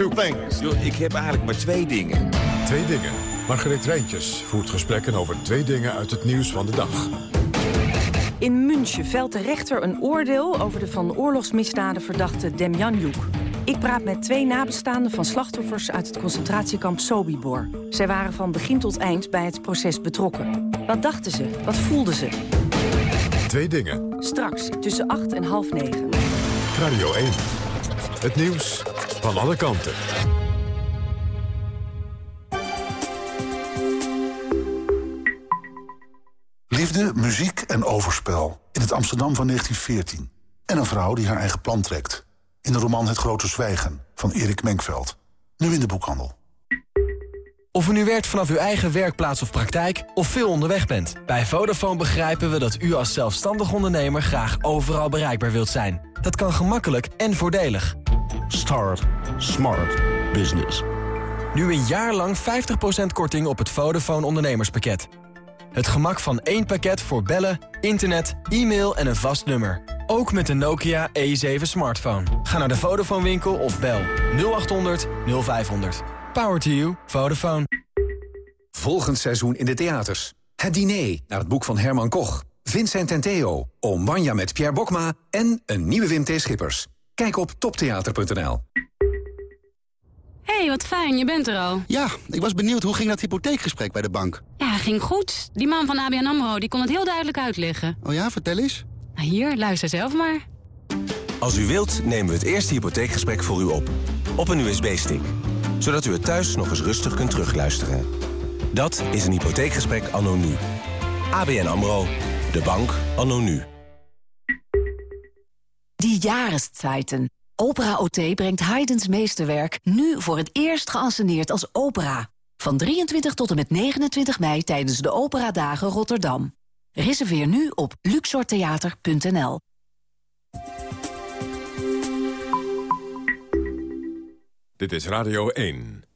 Two things. Ik heb eigenlijk maar twee dingen. Twee dingen. Margreet Rijntjes voert gesprekken over twee dingen uit het nieuws van de dag. In München velt de rechter een oordeel over de van oorlogsmisdaden verdachte Demjanjuk. Ik praat met twee nabestaanden van slachtoffers uit het concentratiekamp Sobibor. Zij waren van begin tot eind bij het proces betrokken. Wat dachten ze? Wat voelden ze? Twee dingen. Straks tussen acht en half negen. Radio 1. Het nieuws van alle kanten. Liefde, muziek en overspel. In het Amsterdam van 1914. En een vrouw die haar eigen plan trekt. In de roman Het Grote Zwijgen van Erik Menkveld. Nu in de boekhandel. Of u nu werkt vanaf uw eigen werkplaats of praktijk of veel onderweg bent. Bij Vodafone begrijpen we dat u als zelfstandig ondernemer graag overal bereikbaar wilt zijn. Dat kan gemakkelijk en voordelig. Start Smart Business. Nu een jaar lang 50% korting op het Vodafone ondernemerspakket. Het gemak van één pakket voor bellen, internet, e-mail en een vast nummer. Ook met de Nokia E7 smartphone. Ga naar de Vodafone winkel of bel 0800 0500. Power to you. Vodafone. Volgend seizoen in de theaters. Het diner naar het boek van Herman Koch. Vincent en Theo. Oom Wanja met Pierre Bokma. En een nieuwe Wim T. Schippers. Kijk op toptheater.nl. hey, wat fijn, je bent er al. Ja, ik was benieuwd hoe ging dat hypotheekgesprek bij de bank? Ja, ging goed. Die man van ABN AMRO die kon het heel duidelijk uitleggen. Oh ja, vertel eens. Nou, hier, luister zelf maar. Als u wilt, nemen we het eerste hypotheekgesprek voor u op. Op een USB-stick. Zodat u het thuis nog eens rustig kunt terugluisteren. Dat is een hypotheekgesprek anoniem. ABN AMRO. De bank anno nu. Die Jahreszeiten. Opera OT brengt Haydn's meesterwerk nu voor het eerst geanceneerd als opera. Van 23 tot en met 29 mei tijdens de Operadagen Rotterdam. Reserveer nu op luxortheater.nl. Dit is Radio 1.